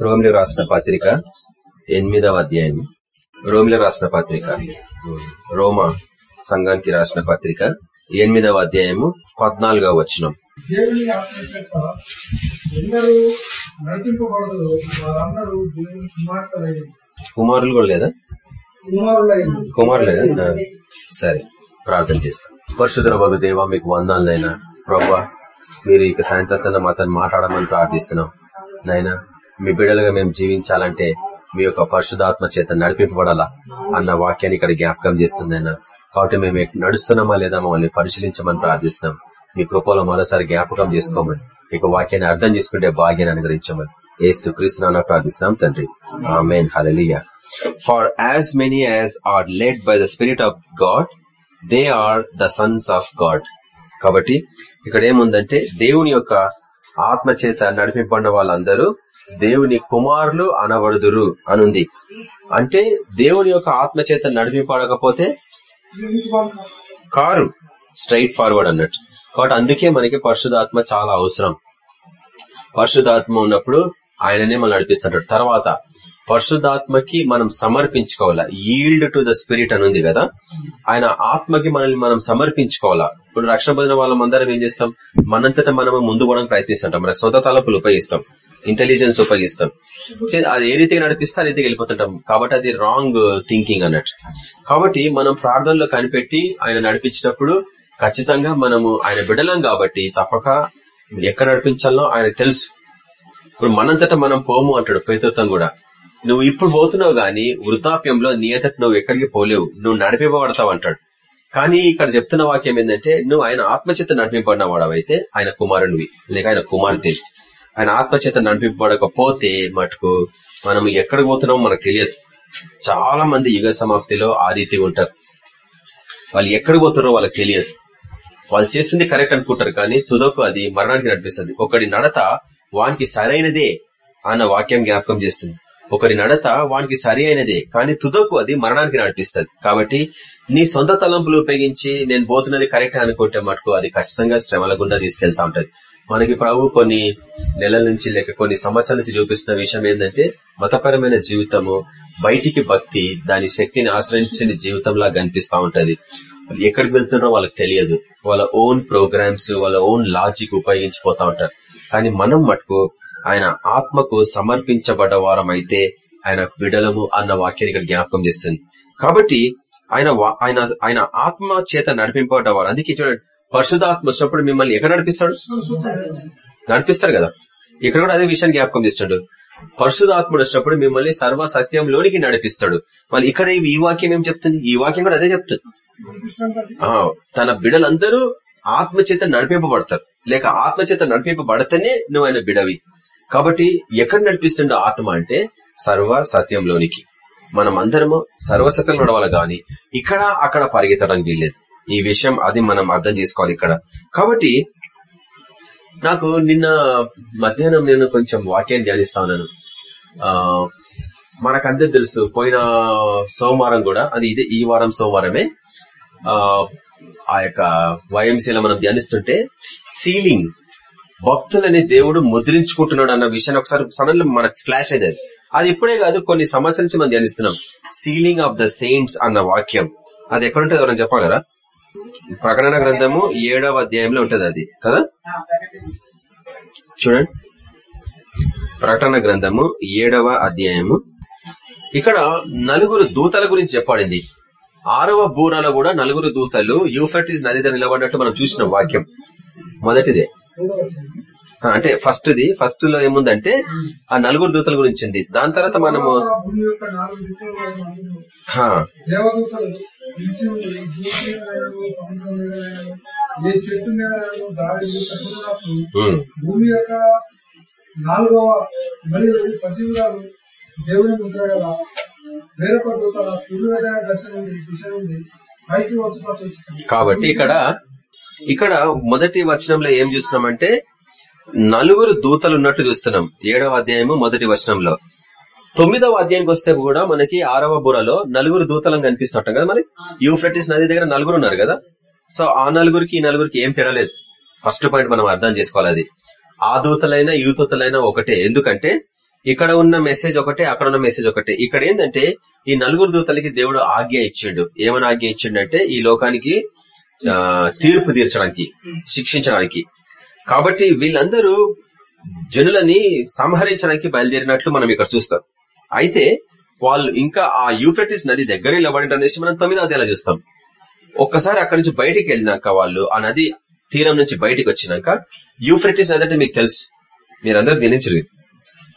రోమిలో రాసిన పత్రిక ఎనిమిదవ అధ్యాయం. రోమిలో రాసిన పత్రిక. రోమా సంఘానికి రాసిన పత్రిక ఎనిమిదవ అధ్యాయము పద్నాలుగవ వచనం. దేవుని ఆత్మ చేత ఎందరూ నడిపింపబడదు వారందరూ దేవుని కుమార్తెలైన కుమారులు కూడా లేదా? కుమారులేదా సరే ప్రార్థన చేస్తాం. పరిశుధర దేవ మీకు వందాలనైనా ప్రభా మీరు ఇక సాయంత్రం మాతో మాట్లాడమని ప్రార్థిస్తున్నాం. నాయన మీ బిడ్డలుగా మేము జీవించాలంటే మీ యొక్క పరిశుధాత్మ చేత నడిపింపబడాలా అన్న వాక్యాన్ని ఇక్కడ జ్ఞాపకం చేస్తుందైనా కాబట్టి మేము నడుస్తున్నామా లేదా మమ్మల్ని పరిశీలించమని ప్రార్థిస్తున్నాం. మీ కృపలో మరోసారి జ్ఞాపకం చేసుకోమని ఇక వాక్యాన్ని అర్థం చేసుకుంటే భాగ్యాన్ని అనుగ్రహించమని ఏసు కృష్ణ ప్రార్థిస్తున్నాం తండ్రి. Amen. Hallelujah for as many as are led by the spirit of God they are the sons of God కాబట్టి ఇక్కడ ఏముందంటే దేవుని యొక్క ఆత్మ చేత నడిపింపబడిన వాళ్ళందరూ దేవుని కుమారులు అనబడుదురు అనుంది. అంటే దేవుని యొక్క ఆత్మ చేత నడిపింపడకపోతే కారు స్ట్రైట్ ఫార్వర్డ్ అన్నట్టు. కాబట్టి అందుకే మనకి పరిశుధాత్మ చాలా అవసరం. పరిశుధాత్మ ఉన్నప్పుడు ఆయననే మనం నడిపిస్తుంటాడు. తర్వాత పరిశుద్ధాత్మకి మనం సమర్పించుకోవాలా? ఈల్డ్ టు ద స్పిరిట్ అని ఉంది కదా? ఆయన ఆత్మకి మనల్ని మనం సమర్పించుకోవాలా? ఇప్పుడు రక్షణ పొందిన వాళ్ళం అందరం ఏం చేస్తాం? మనంతట మనం ముందు పోవడానికి ప్రయత్నిస్తుంటాం. మన సొంత తలపులు ఉపయోగిస్తాం. ఇంటెలిజెన్స్ ఉపయోగిస్తాం. అది ఏ రీతిగా నడిపిస్తే ఆ రీతికి వెళ్ళిపోతుంటాం. కాబట్టి అది రాంగ్ థింకింగ్ అన్నట్టు. కాబట్టి మనం ప్రార్థనలో కనిపెట్టి ఆయన నడిపించినప్పుడు ఖచ్చితంగా మనము ఆయన బిడలం కాబట్టి తప్పక ఎక్కడ నడిపించాలో ఆయన తెలుసు. ఇప్పుడు మనంతటా మనం పోము అంటాడు పేతృత్వం కూడా. నువ్వు ఇప్పుడు పోతున్నావు గాని వృద్ధాప్యంలో నీ నువ్వు ఎక్కడికి పోలేవు. నువ్వు నడిపింపబడతావు అంటాడు. కానీ ఇక్కడ చెప్తున్న వాక్యం ఏంటంటే నువ్వు ఆయన ఆత్మచేత నడిపింపబడిన వాడవైతే ఆయన కుమారునివి. లేక ఆయన కుమార్తె. ఆయన ఆత్మచేత నడిపింపబడకపోతే మటుకు మనం ఎక్కడికి పోతున్నామో మనకు తెలియదు. చాలా మంది యుగ సమాప్తిలో ఆ రీతి ఉంటారు. వాళ్ళు ఎక్కడికి పోతున్నారో వాళ్ళకి తెలియదు. వాళ్ళు చేస్తుంది కరెక్ట్ అనుకుంటారు కానీ తుదకు అది మరణానికి నడిపిస్తుంది. ఒకటి నడత వానికి సరైనదే అన్న వాక్యం జ్ఞాపకం చేస్తుంది. ఒకరి నడత వానికి సరి అయినదే కానీ తుదకు అది మరణానికి నడిపిస్తుంది. కాబట్టి నీ సొంత తలంపులు ఉపయోగించి నేను పోతున్నది కరెక్ట్ అనుకుంటే మటుకు అది ఖచ్చితంగా శ్రమల గుండా తీసుకెళ్తా ఉంటది. మనకి ప్రభు కొన్ని నెలల నుంచి లేక కొన్ని సంవత్సరాల నుంచి చూపిస్తున్న విషయం ఏంటంటే మతపరమైన జీవితము బయటికి భక్తి దాని శక్తిని ఆశ్రయించిన జీవితంలా కనిపిస్తా ఉంటది. ఎక్కడికి వెళ్తున్నారో వాళ్ళకి తెలియదు. వాళ్ళ ఓన్ ప్రోగ్రామ్స్ వాళ్ళ ఓన్ లాజిక్ ఉపయోగించిపోతా ఉంటారు. కానీ మనం మటుకు ఆయన ఆత్మకు సమర్పించబడ్డ వారమైతే ఆయన బిడలము అన్న వాక్యాన్ని ఇక్కడ జ్ఞాపకం చేస్తుంది. కాబట్టి ఆయన ఆయన ఆయన ఆత్మ చేత నడిపింపబడ్డ వారు అందుకే చూడండి పరిశుధాత్మ వచ్చినప్పుడు మిమ్మల్ని ఎక్కడ నడిపిస్తాడు? నడిపిస్తాడు కదా. ఇక్కడ కూడా అదే విషయాన్ని జ్ఞాపకం చేస్తాడు. పరిశుధాత్ముడు వచ్చినప్పుడు మిమ్మల్ని సర్వ సత్యంలోనికి నడిపిస్తాడు. మళ్ళీ ఇక్కడ ఈ- ఈ వాక్యం ఏం చెప్తుంది? ఈ వాక్యం కూడా అదే చెప్తుంది. ఆ, తన బిడలందరూ ఆత్మచేత నడిపింపబడతారు. లేక ఆత్మచేత నడిపింపబడితేనే నువ్వు ఆయన బిడవి. కాబట్టి ఎక్కడ నడిపిస్తుండో ఆత్మ అంటే సర్వ సత్యంలోనికి. మనం అందరము సర్వసత్యం నడవాలి గాని ఇక్కడ అక్కడ పరిగెత్తడానికి వీల్లేదు. ఈ విషయం అది మనం అర్థం చేసుకోవాలి ఇక్కడ. కాబట్టి నాకు నిన్న మధ్యాహ్నం నేను కొంచెం వాక్యాన్ని ధ్యానిస్తా ఉన్నాను. ఆ మనకంతే తెలుసు పోయిన సోమవారం కూడా అది ఇదే ఈ వారం సోమవారమే ఆ ఆ యొక్క వైఎంసీలో మనం ధ్యానిస్తుంటే సీలింగ్ భక్తులని దేవుడు ముద్రించుకుంటున్నాడు అన్న విషయాన్ని ఒకసారి సడన్ మనకు ఫ్లాష్ అయింది అది. ఇప్పుడే కాదు కొన్ని సంవత్సరాల నుంచి మనం ధ్యానిస్తున్నాం. సీలింగ్ ఆఫ్ ద సెయింట్స్ అన్న వాక్యం. అది ఎక్కడుంటుంది ఎవరైనా చెప్పగలరా? ప్రకటన గ్రంథము ఏడవ అధ్యాయంలో ఉంటది అది కదా? చూడండి. ప్రకటన గ్రంథము ఏడవ అధ్యాయము. ఇక్కడ నలుగురు దూతల గురించి చెప్పబడింది. ఆరవ బూరాలో కూడా నలుగురు దూతలు యూఫర్టిస్ నది దగ్గర నిలబడినట్టు మనం చూసిన వాక్యం. మొదటిదే. అంటే ఫస్ట్ ది ఫస్ట్లో ఏముందంటే ఆ నలుగురు దూతల గురించి ఉంది దాని తర్వాత మనము భూమి యొక్క ఉండి భూమి యొక్క నాలుగవ మరియు సజీవురాలు దేవుని ముద్ర గల వేరొక సూర్యోదయ దశ నుండి దిశ నుండి పైకి చూస్తుంది కాబట్టి ఇక్కడ ఇక్కడ మొదటి వచనంలో ఏం చూస్తున్నామంటే నలుగురు దూతలు ఉన్నట్లు చూస్తున్నాం. ఏడవ అధ్యాయము మొదటి వచనంలో. తొమ్మిదవ అధ్యాయానికి వస్తే కూడా మనకి ఆరవ బుర్రలో నలుగురు దూతలను కనిపిస్తుంటాం కదా మరి? యూఫ్రటిస్ నది దగ్గర నలుగురు ఉన్నారు కదా? సో ఆ నలుగురికి ఈ నలుగురికి ఏం తేడా లేదు. ఫస్ట్ పాయింట్ మనం అర్థం చేసుకోవాలి అది. ఆ దూతలైనా ఈ దూతలైనా ఒకటే. ఎందుకంటే ఇక్కడ ఉన్న మెసేజ్ ఒకటే అక్కడ ఉన్న మెసేజ్ ఒకటే. ఇక్కడ ఏంటంటే ఈ నలుగురు దూతలకి దేవుడు ఆజ్ఞ ఇచ్చిండు. ఏమని ఆజ్ఞ ఇచ్చిండు అంటే ఈ లోకానికి తీర్పు తీర్చడానికి శిక్షించడానికి. కాబట్టి వీళ్ళందరూ జనులని సంహరించడానికి బయలుదేరినట్లు మనం ఇక్కడ చూస్తాం. అయితే వాళ్ళు ఇంకా ఆ యూఫ్రటిస్ నది దగ్గర నిలబడి అనేసి మనం తొమ్మిదో అధ్యాయంలో చూస్తాం. ఒక్కసారి అక్కడి నుంచి బయటికి వెళ్ళినాక వాళ్ళు ఆ నది తీరం నుంచి బయటికి వచ్చినాక యూఫ్రటిస్ నది అంటే మీకు తెలుసు. మీరందరూ ధ్యానించరు.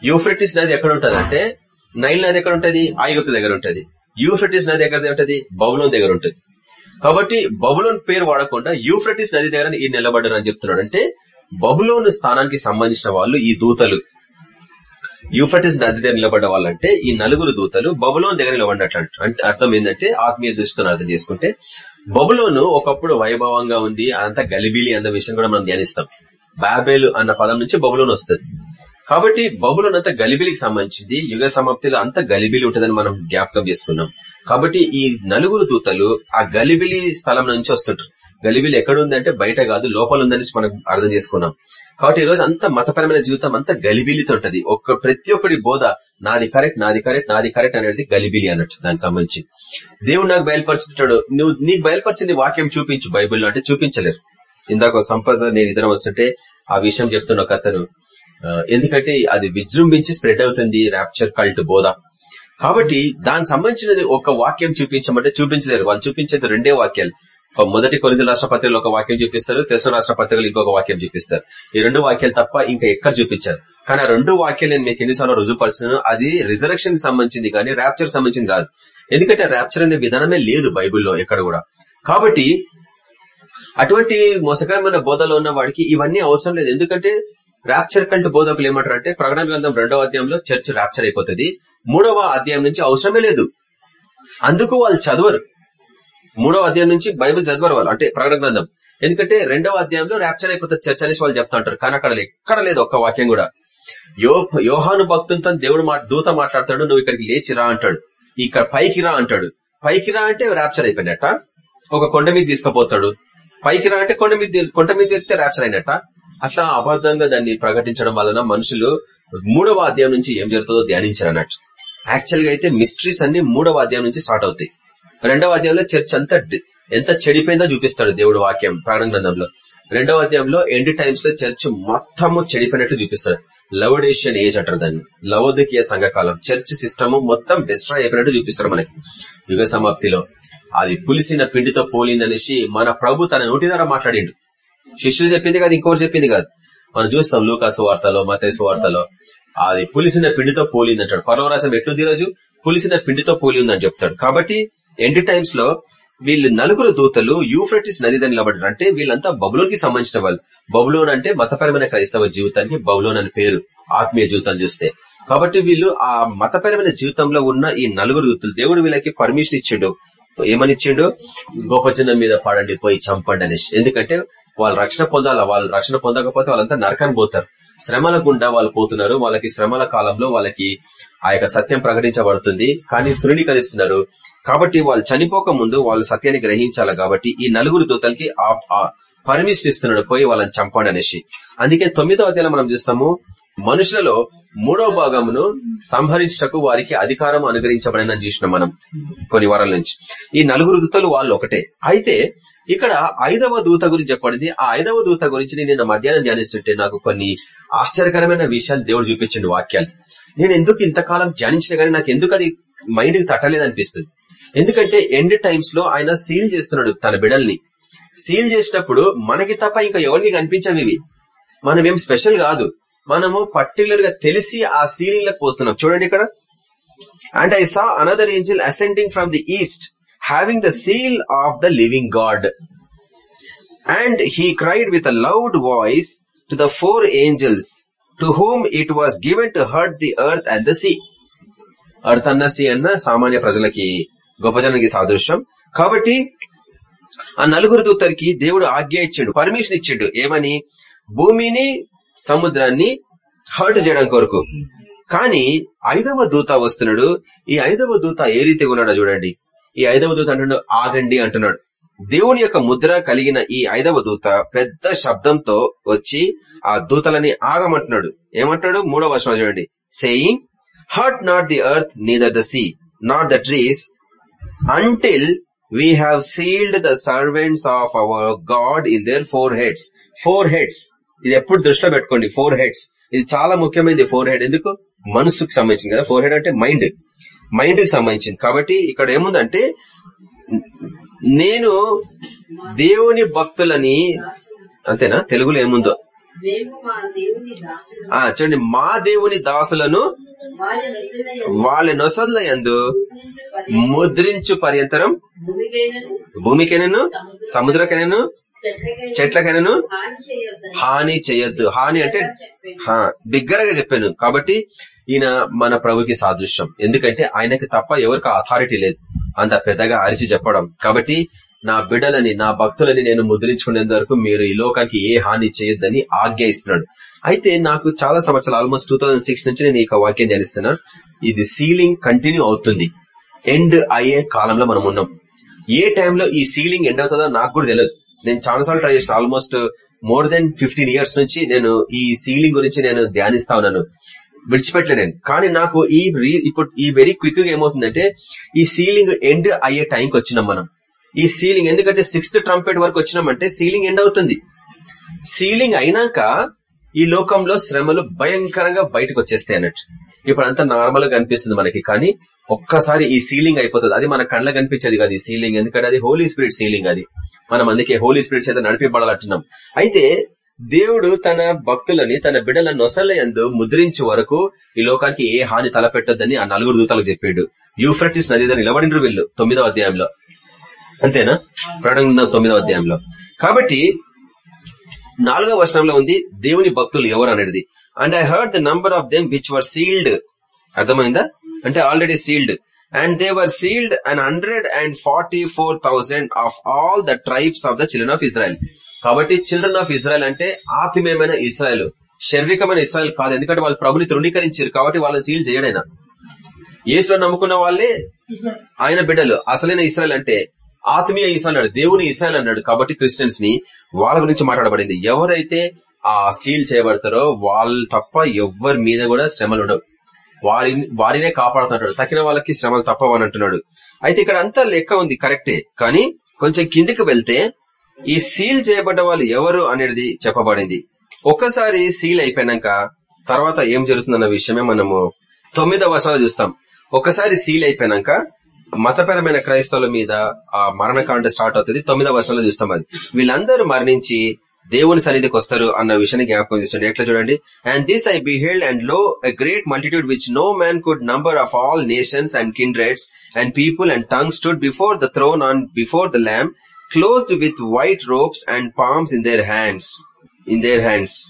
యూఫ్రటిస్ నది ఎక్కడ ఉంటది అంటే నైల్ నది ఎక్కడ ఉంటది? ఆయుగతు దగ్గర ఉంటది. యూఫ్రటిస్ నది ఎక్కడ ఉంటది? బబులోన్ దగ్గర ఉంటది. కాబట్టి బబులోన్ పేరు వాడకుండా యూఫ్రటిస్ నది దగ్గర ఈ నిలబడ్డారు అని చెప్తున్నాడు. అంటే బబులోన్ స్థానానికి సంబంధించిన వాళ్ళు ఈ దూతలు. యూఫ్రటిస్ నది దగ్గర నిలబడ్డ వాళ్ళంటే ఈ నలుగురు దూతలు బబులోన్ దగ్గర నిలబడినట్లు అంటే. అర్థం ఏంటంటే ఆత్మీయ దృష్టితో అర్థం చేసుకుంటే బబులోను ఒకప్పుడు వైభవంగా ఉంది అంత గలిబిలి అన్న విషయం కూడా మనం ధ్యానిస్తాం. బాబేలు అన్న పదం నుంచి బబులోన్ వస్తుంది. కాబట్టి బబులోన్ అంత గలిబిలికి సంబంధించింది. యుగ సమాప్తిలో అంత గలిబిలి ఉంటుందని మనం జ్ఞాపకం చేసుకున్నాం. కాబట్టి ఈ నలుగురు దూతలు ఆ గలిబిలి స్థలం నుంచి వస్తుంటారు గలిబిలి ఎక్కడ ఉందంటే బయట కాదు లోపల ఉందని మనం అర్థం చేసుకున్నాం. కాబట్టి ఈ రోజు అంత మతపరమైన జీవితం అంత గలిబిలితో ఉంటది. ఒక్క ప్రతి ఒక్కడి బోధ నాది కరెక్ట్ నాది కరెక్ట్ నాది కరెక్ట్ అనేది గలిబిలి అన్నట్టు దానికి సంబంధించి. దేవుడు నాకు బయలుపరుచుంటాడు. నువ్వు నీకు బయలుపరిచింది వాక్యం చూపించు బైబిల్లో అంటే చూపించలేరు. ఇందాక సంపద నేను ఇద్దరం వస్తుంటే ఆ విషయం చెప్తున్న ఒక అతను ఎందుకంటే అది విజృంభించి స్ప్రెడ్ అవుతుంది ర్యాప్చర్ కల్ట్ బోధ. కాబట్టి దానికి సంబంధించినది ఒక వాక్యం చూపించమంటే చూపించలేరు. వాళ్ళు చూపించేది రెండే వాక్యాలు. మొదటి కొలిది రాష్ట్ర పత్రికలు ఒక వాక్యం చూపిస్తారు తెసు రాష్ట్ర పత్రికలు ఇంకొక వాక్యం చూపిస్తారు. ఈ రెండు వాక్యాలు తప్ప ఇంకా ఎక్కడ చూపించారు? కానీ ఆ రెండు వాక్యాలు నేను మీకు ఎన్నిసార్లు రుజుపరచను అది రిజరక్షన్కి సంబంధించింది కానీ ర్యాప్చర్ సంబంధించింది కాదు. ఎందుకంటే ర్యాప్చర్ అనే విధానమే లేదు బైబిల్లో ఎక్కడ కూడా. కాబట్టి అటువంటి మోసకరమైన బోధలో ఉన్న వాడికి ఇవన్నీ అవసరం లేదు. ఎందుకంటే ర్యాప్చర్ కంటే బోధకులు ఏమంటారు అంటే ప్రకటన గ్రంథం రెండవ అధ్యాయంలో చర్చ్ ర్యాప్చర్ అయిపోతుంది. మూడవ అధ్యాయం నుంచి అవసరమే లేదు. అందుకు వాళ్ళు చదవరు. మూడవ అధ్యాయం నుంచి బైబిల్ చదవరు వాళ్ళు అంటే ప్రకటన గ్రంథం. ఎందుకంటే రెండవ అధ్యాయంలో ర్యాప్చర్ అయిపోతుంది చర్చ్ అనేసి వాళ్ళు చెప్తా ఉంటారు. కానీ అక్కడ ఎక్కడ లేదు ఒక్క వాక్యం కూడా. యో యోహాను భక్తులతో దేవుడు మా దూత మాట్లాడతాడు నువ్వు ఇక్కడికి లేచి రా అంటాడు. ఇక్కడ పైకి రా అంటాడు. పైకి రా అంటే ర్యాప్చర్ అయిపోయినట్ట? ఒక కొండ మీద తీసుకుపోతాడు. పైకి రా అంటే కొండ మీద కొండ మీద ఎక్కితే ర్యాప్చర్ అయినట్ట? అట్లా అబద్ధంగా దాన్ని ప్రకటించడం వలన మనుషులు మూడవ అధ్యాయం నుంచి ఏం జరుగుతుందో ధ్యానించారు అన్నట్టు యాక్చువల్గా అయితే మిస్ట్రీస్ అన్ని మూడవ అధ్యాయం నుంచి స్టార్ట్ అవుతాయి. రెండవ అధ్యాయంలో చర్చ్ అంతా ఎంత చెడిపోయిందో చూపిస్తాడు దేవుడు వాక్యం ప్రాణ గ్రంథంలో. రెండవ అధ్యాయంలో ఎండ్ టైమ్స్లో చర్చ్ మొత్తము చెడిపోయినట్టు చూపిస్తాడు. లవడేషియన్ ఏజ్ అంటారు దాన్ని. లవోదకీయ సంఘకాలం. చర్చ్ సిస్టమ్ మొత్తం డిస్ట్రాయ్ అయిపోయినట్టు చూపిస్తాడు మనకి. యుగ సమాప్తిలో అది పులిసిన పిండితో పోలిందనేసి మన ప్రభు తన నోటి ద్వారా మాట్లాడిండు. శిష్యులు చెప్పింది కాదు ఇంకోటి చెప్పింది కాదు. మనం చూస్తాం లూకాసు వార్తలో మతేసు వార్తలో అది పులిసిన పిండితో పోలింది అంటాడు. పర్వరాజం ఎట్లుంది ఈ రోజు పులిసిన పిండితో పోలి ఉందని చెప్తాడు. కాబట్టి ఎండ్ టైమ్స్లో వీళ్ళు నలుగురు దూతలు యూఫ్రటిస్ నది దగ్గర నిలబడ్డారు. అంటే వీళ్ళంతా బబులోన్కి సంబంధించిన వాళ్ళు. బబులోన్ అంటే మతపరమైన క్రైస్తవ జీవితానికి బబులోన్ అని పేరు. ఆత్మీయ జీవితం చూస్తే. కాబట్టి వీళ్ళు ఆ మతపరమైన జీవితంలో ఉన్న ఈ నలుగురు దూతలు దేవుడు వీళ్ళకి పర్మిషన్ ఇచ్చిండు. ఏమని ఇచ్చిండు? గోపచనం మీద పడండి పోయి చంపండి అనేసి. ఎందుకంటే వాళ్ళు రక్షణ పొందాలా? వాళ్ళు రక్షణ పొందకపోతే వాళ్ళంతా నరకాన్ని పోతారు. శ్రమల గుండా వాళ్ళు పోతున్నారు. వాళ్ళకి శ్రమల కాలంలో వాళ్ళకి ఆ యొక్క సత్యం ప్రకటించబడుతుంది. కానీ తృణీకరిస్తున్నారు. కాబట్టి వాళ్ళు చనిపోక ముందు వాళ్ళు సత్యాన్ని గ్రహించాలి? కాబట్టి ఈ నలుగురు దూతలకి పర్మిషన్ ఇస్తున్నాడు. పోయి వాళ్ళని చంపండి అనేసి అందుకే తొమ్మిదవ అధ్యాయంలో మనం చూస్తాము. మనుషులలో మూడో భాగమును సంహరించటకు వారికి అధికారం అనుగ్రహించబడిన చూసినాం మనం కొన్ని వారాల నుంచి. ఈ నలుగురు దూతలు వాళ్ళు ఒకటే. అయితే ఇక్కడ ఐదవ దూత గురించి చెప్పబడింది. ఆ ఐదవ దూత గురించి నేను మధ్యాహ్నం ధ్యానిస్తుంటే నాకు కొన్ని ఆశ్చర్యకరమైన విషయాలు దేవుడు చూపించండి వాక్యాలు. నేను ఎందుకు ఇంతకాలం ధ్యానించిన కానీ నాకు ఎందుకు అది మైండ్కి తట్టలేదు అనిపిస్తుంది. ఎందుకంటే ఎండ్ టైమ్స్లో ఆయన సీల్ చేస్తున్నాడు తన బిడల్ని సీల్ చేసినప్పుడు మనకి తప్ప ఇంకా ఎవరికి కనిపించవి ఇవి. మనం ఏం స్పెషల్ కాదు. మనము పర్టికులర్గా తెలిసి ఆ సీలింగ్లకు పోస్తున్నాం. చూడండి ఇక్కడ. And I saw another angel ascending from the east having the seal of the living God and he cried with a loud voice to the four angels to whom it was given to hurt the earth and the sea earth అన్న sea అన్న సామాన్య ప్రజలకి గొప్ప జనానికి సాదృశ్యం. కాబట్టి ఆ నలుగురు దూతరికి దేవుడు ఆజ్ఞ ఇచ్చాడు పర్మిషన్ ఇచ్చాడు. ఏమని? భూమిని సముద్రాన్ని హర్ట్ చేయడం కొరకు. కానీ ఐదవ దూత వస్తున్నాడు. ఈ ఐదవ దూత ఏ రీతి ఉన్నాడో చూడండి. ఈ ఐదవ దూత అంటున్నాడు ఆగండి అంటున్నాడు. దేవుని యొక్క ముద్ర కలిగిన ఈ ఐదవ దూత పెద్ద శబ్దంతో వచ్చి ఆ దూతలని ఆగమంటున్నాడు. ఏమంటున్నాడు? మూడవ వర్షం చూడండి. Saying hurt not the earth neither the sea not the trees until we have sealed the servants of our God in their foreheads foreheads ఇది ఎప్పుడు దృష్టిలో పెట్టుకోండి ఫోర్ హెడ్స్ ఇది చాలా ముఖ్యమైనది ఫోర్ హెడ్ ఎందుకు? మనసుకు సంబంధించింది కదా. ఫోర్ హెడ్ అంటే మైండ్ మైండ్కి సంబంధించింది. కాబట్టి ఇక్కడ ఏముందంటే నేను దేవుని భక్తులని అంతేనా? తెలుగులో ఏముందో? చూడండి మా దేవుని దాసులను వాళ్ళ నొసల యందు ముద్రించు పర్యంతరం భూమికైనను భూమికైనను సముద్రకైనను చెట్లకైనను హాని చేయొద్దు. హాని అంటే హా, బిగ్గరగా చెప్పాను. కాబట్టి ఈయన మన ప్రభుకి సాదృశ్యం. ఎందుకంటే ఆయనకి తప్ప ఎవరికి అథారిటీ లేదు. అంత పెద్దగా అరిచి చెప్పడం. కాబట్టి నా బిడ్డలని నా భక్తులని నేను ముద్రించుకునేంత వరకు మీరు ఈ లోకానికి ఏ హాని చేయొద్దని ఆజ్ఞ ఇస్తున్నాడు అయితే నాకు చాలా సంవత్సరాలు ఆల్మోస్ట్ టూ నుంచి నేను ఈ వాక్యం ధ్యానిస్తున్నా. ఇది సీలింగ్ కంటిన్యూ అవుతుంది. ఎండ్ అయ్యే కాలంలో మనం ఉన్నాం. ఏ టైంలో ఈ సీలింగ్ ఎండ్ అవుతుందో నాకు కూడా తెలియదు. నేను చాలాసార్లు ట్రై చేసిన almost more than fifteen years నుంచి నేను ఈ సీలింగ్ గురించి నేను ధ్యానిస్తా ఉన్నాను. విడిచిపెట్టలే నేను. కానీ నాకు ఈ ఇప్పుడు ఈ వెరీ క్విక్గా ఏమవుతుందంటే ఈ సీలింగ్ ఎండ్ అయ్యే టైంకి వచ్చినాం మనం. ఈ సీలింగ్ ఎందుకంటే సిక్స్త్ ట్రంపెట్ వరకు వచ్చినామంటే సీలింగ్ ఎండ్ అవుతుంది. సీలింగ్ అయినాక ఈ లోకంలో శ్రమలు భయంకరంగా బయటకు వచ్చేస్తాయి అన్నట్టు. ఇప్పుడు అంతా నార్మల్గా కనిపిస్తుంది మనకి కానీ ఒక్కసారి ఈ సీలింగ్ అయిపోతుంది. అది మన కళ్ళ కనిపించేది కాదు ఈ సీలింగ్ ఎందుకంటే అది హోలీ స్పిరిట్ సీలింగ్ అది. మనం అందుకే హోలీ స్పిరిట్ చేత నడిపింపడాలంటున్నాం అయితే దేవుడు తన భక్తులని తన బిడ్డల నొసలయందు ముద్రించే వరకు ఈ లోకానికి ఏ హాని తలపెట్టొద్దని ఆ నలుగురు దూతలకు చెప్పాడు. యూఫ్రటిస్ నది నిలబడినరు వీళ్ళు తొమ్మిదవ అధ్యాయంలో. అంతేనా? ప్రకటన తొమ్మిదవ అధ్యాయంలో. కాబట్టి నాలుగవ వర్షంలో ఉంది దేవుని భక్తులు ఎవరు అనేది and I heard the number of them which were sealed అర్థమైందా? అంటే already sealed and they were sealed and hundred and forty four thousand of all the tribes of the children of Israel కాబట్టి children of Israel అంటే ఆత్మీయమైన Israel శారీరకమైన Israel కాదు. ఎందుకంటే వాళ్ళు ప్రభుని తృణీకరించారు కాబట్టి వాళ్ళని సీల్ చేయడైనా యేసులో నమ్ముకున్న వాళ్ళే ఆయన బిడ్డలు. అసలైన ఇస్రాయల్ అంటే ఆత్మీయ ఇస్రాయల్ అన్నాడు దేవుని ఇస్రాయల్ అన్నాడు. కాబట్టి క్రిస్టియన్స్ని వాళ్ళ గురించి మాట్లాడబడింది. ఎవరైతే ఆ సీల్ చేయబడతారో వాళ్ళు తప్ప ఎవ్వరి మీద కూడా శ్రమలు ఉండవు. వారి వారినే కాపాడుతున్నాడు తగిన వాళ్ళకి శ్రమలు తప్పవని అంటున్నాడు. అయితే ఇక్కడ అంతా లెక్క ఉంది కరెక్టే. కానీ కొంచెం కిందికి వెళ్తే ఈ సీల్ చేయబడ్డ వాళ్ళు ఎవరు అనేది చెప్పబడింది. ఒక్కసారి సీల్ అయిపోయినాక తర్వాత ఏం జరుగుతుందన్న విషయమే మనము తొమ్మిదవ వర్షాలు చూస్తాం. ఒకసారి సీల్ అయిపోయినాక మతపరమైన క్రైస్తవుల మీద ఆ మరణకాండ స్టార్ట్ అవుతుంది. తొమ్మిదవ వర్షంలో చూస్తాం అది. వీళ్ళందరూ మరణించి దేవుని సన్నిధికి వస్తారు అన్న విషయాన్ని జ్ఞాపకం చేస్తుంది ఎట్లా చూడండి? And this I beheld and lo a great multitude which no man could number of all nations and kindreds and people and tongue stood before the throne and before the lamb clothed with white robes and palms in their hands in their hands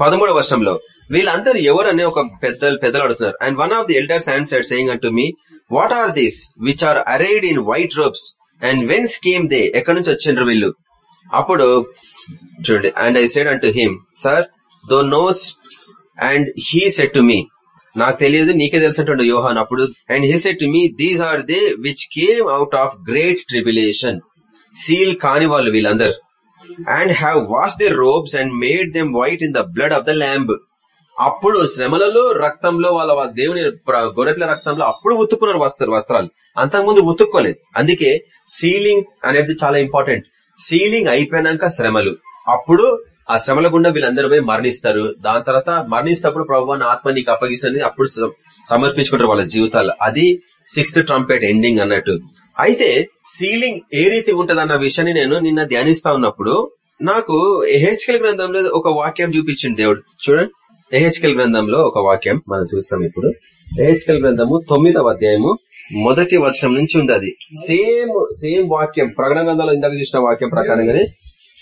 పదమూడవ వర్షంలో వీళ్ళందరూ ఎవరు? అనే ఒక పెద్ద పెద్దలు అడుగుతున్నారు. And one of the elders answer saying అంటూ me what are these which are arrayed in white robes and whence came they ఎక్కడి నుంచి వచ్చిండ్రు వీళ్ళు? అప్పుడు చూడండి and I said and to him sir thou knows and he said to me నాకు తెలియదు నీకే తెలిసినటువంటి యోహాన్ అప్పుడు and he said to me these are they which came out of great tribulation seal కాని వాళ్ళు వీళ్ళందరు. And have wash their robes and made them white in the blood of the lamb అప్పుడు శ్రమలలో రక్తంలో వాళ్ళ వాళ్ళ దేవుని ప్ర- రక్తంలో అప్పుడు ఉతుక్కున్నారు వస్త్ర వస్త్రాలు. అంతకుముందు ఉతుక్కోలేదు. అందుకే సీలింగ్ అనేది చాలా ఇంపార్టెంట్. సీలింగ్ అయిపోయినాక శ్రమలు. అప్పుడు ఆ శ్రమల గుండా వీళ్ళందరూ పోయి మరణిస్తారు. దాని తర్వాత మరణిస్తప్పుడు ప్రభు ఆత్మ నీకు అప్పగిస్తుంది. అప్పుడు సమర్పించుకుంటారు వాళ్ళ జీవితాలు. అది సిక్స్త్ ట్రంపెట్ ఎండింగ్ అన్నట్టు. అయితే సీలింగ్ ఏ రీతి ఉంటది అన్న విషయాన్ని నేను నిన్న ధ్యానిస్తా ఉన్నప్పుడు నాకు హెచ్కెల్ గ్రంథంలో ఒక వాక్యం చూపించింది దేవుడు. చూడండి. ఎహెచ్కెల్ గ్రంథంలో ఒక వాక్యం మనం చూస్తాం ఇప్పుడు. ఎహెచ్కెల్ గ్రంథము తొమ్మిదవ అధ్యాయము మొదటి వర్షం నుంచి ఉంది అది సేమ్ సేమ్ వాక్యం ప్రకటన గ్రంథంలో ఇందాక చూసిన వాక్యం ప్రకారంగానే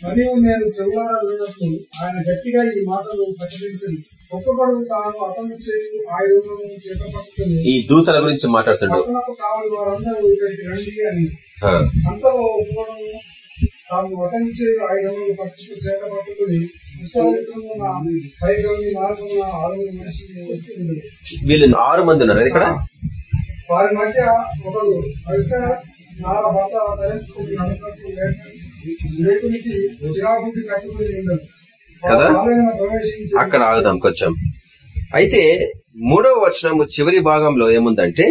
మరియు నేను చెవులారా విన్నప్పుడు ఆయన గట్టిగా ఈ మాటలు తాను అతను చేసి దూతల గురించి మాట్లాడుతుండు. పట్టణపు కావాలి వారందరూ ఇక్కడికి రండి అని. ఆ, అంతలో తాను పట్టుకు చేత పట్టుకుని వీళ్ళు ఆరు మంది ఉన్నారు. ఇక్కడ వారి మధ్య కట్టుకుని ఉండదు కదా? అక్కడ ఆగుదాం కొంచెం. అయితే మూడవ వచనము చివరి భాగంలో ఏముందంటే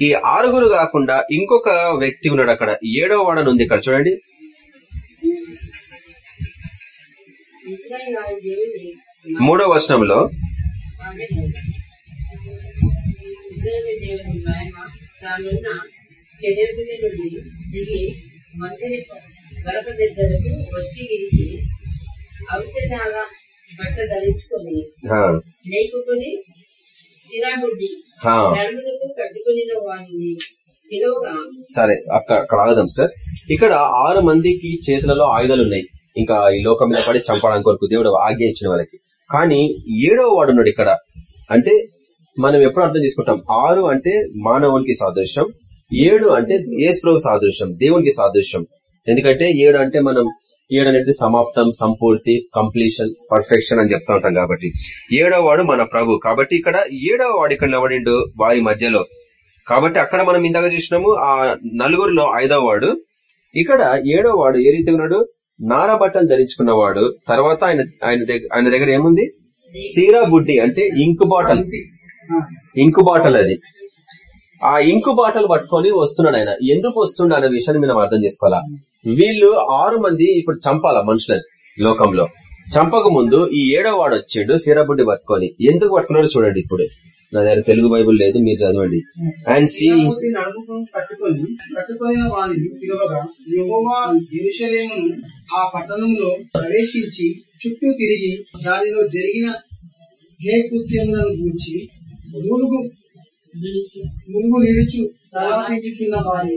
ఈ ఆరుగురు కాకుండా ఇంకొక వ్యక్తి ఉన్నాడు అక్కడ. ఏడవ వాడని ఉంది ఇక్కడ చూడండి. వచ్చి బట్ట ధరించుకొని నడుములకు వాడిని పిలువగా సరే అక్కడ అక్కడ ఆగుదాం సార్ ఇక్కడ ఆరు మందికి చేతులలో ఆయుధాలు ఉన్నాయి. ఇంకా ఈ లోకం మీద పడి చంపడానికి కొరకు దేవుడు ఆజ్ఞ ఇచ్చిన వాళ్ళకి. కానీ ఏడవ వాడు ఉన్నాడు ఇక్కడ. అంటే మనం ఎప్పుడు అర్థం చేసుకుంటాం? ఆరు అంటే మానవునికి సాదృశ్యం ఏడు అంటే ఏసుప్రభు సాదృశ్యం దేవునికి సాదృశ్యం. ఎందుకంటే ఏడు అంటే మనం ఏడు అనేది సమాప్తం సంపూర్తి కంప్లీషన్ పర్ఫెక్షన్ అని చెప్తా ఉంటాం కాబట్టి. ఏడవ వాడు మన ప్రభు. కాబట్టి ఇక్కడ ఏడవ వాడు ఇక్కడ నిలబడిండు వారి మధ్యలో. కాబట్టి అక్కడ మనం ఇందాక చూసినాము ఆ నలుగురిలో ఐదవ వాడు. ఇక్కడ ఏడవ వాడు ఏ రీతిగా ఉన్నాడు? నార బట్టలు ధరించుకున్నవాడు తర్వాత ఆయన ఆయన దగ్గర ఆయన దగ్గర ఏముంది? సీరా బుడ్డి అంటే ఇంకు బాటల్. ఇంకు బాటల్ అది. ఆ ఇంకు బాటలు పట్టుకొని వస్తున్నాడు ఆయన. ఎందుకు వస్తుండ అనే విషయాన్ని మనం అర్థం చేసుకోవాలా? వీళ్ళు ఆరు మంది ఇప్పుడు చంపాలా మనుషులని లోకంలో? చంపక ముందు ఈ ఏడో వాడు వచ్చిండు సీరాబుడ్డి పట్టుకొని. ఎందుకు పట్టుకున్నాడో చూడండి ఇప్పుడు. నా దగ్గర తెలుగు బైబుల్ లేదు మీరు చదవండి. అండ్ సీ ఆ పట్టణంలో ప్రవేశించి చుట్టూ తిరిగి దానిలో జరిగిన హే కృత్యములను గూర్చి నిడుచు ప్రలాపించుచున్న వారి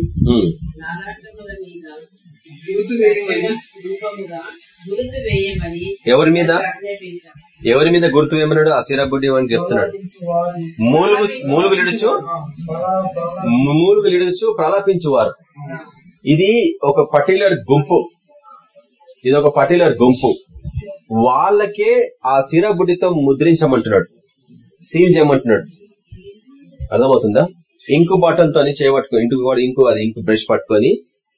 ఎవరి మీద? ఎవరి మీద గుర్తు వేయమన్నాడు? ఆ సీరాబుడ్డి అని చెప్తున్నాడు. మూలుగు బల బల మూలుగులు ఇడుచు ప్రలాపించువారు. ఇది ఒక పర్టికులర్ గుంపు. ఇది ఒక పర్టికులర్ గుంపు. వాళ్ళకే ఆ సీరాబుడ్డితో ముద్రించమంటున్నాడు. సీల్ చేయమంటున్నాడు. అర్థమవుతుందా? ఇంకు బాటలతో చేయబట్టుకొని ఇంటికి కూడా ఇంకు అది ఇంకు బ్రష్ పట్టుకొని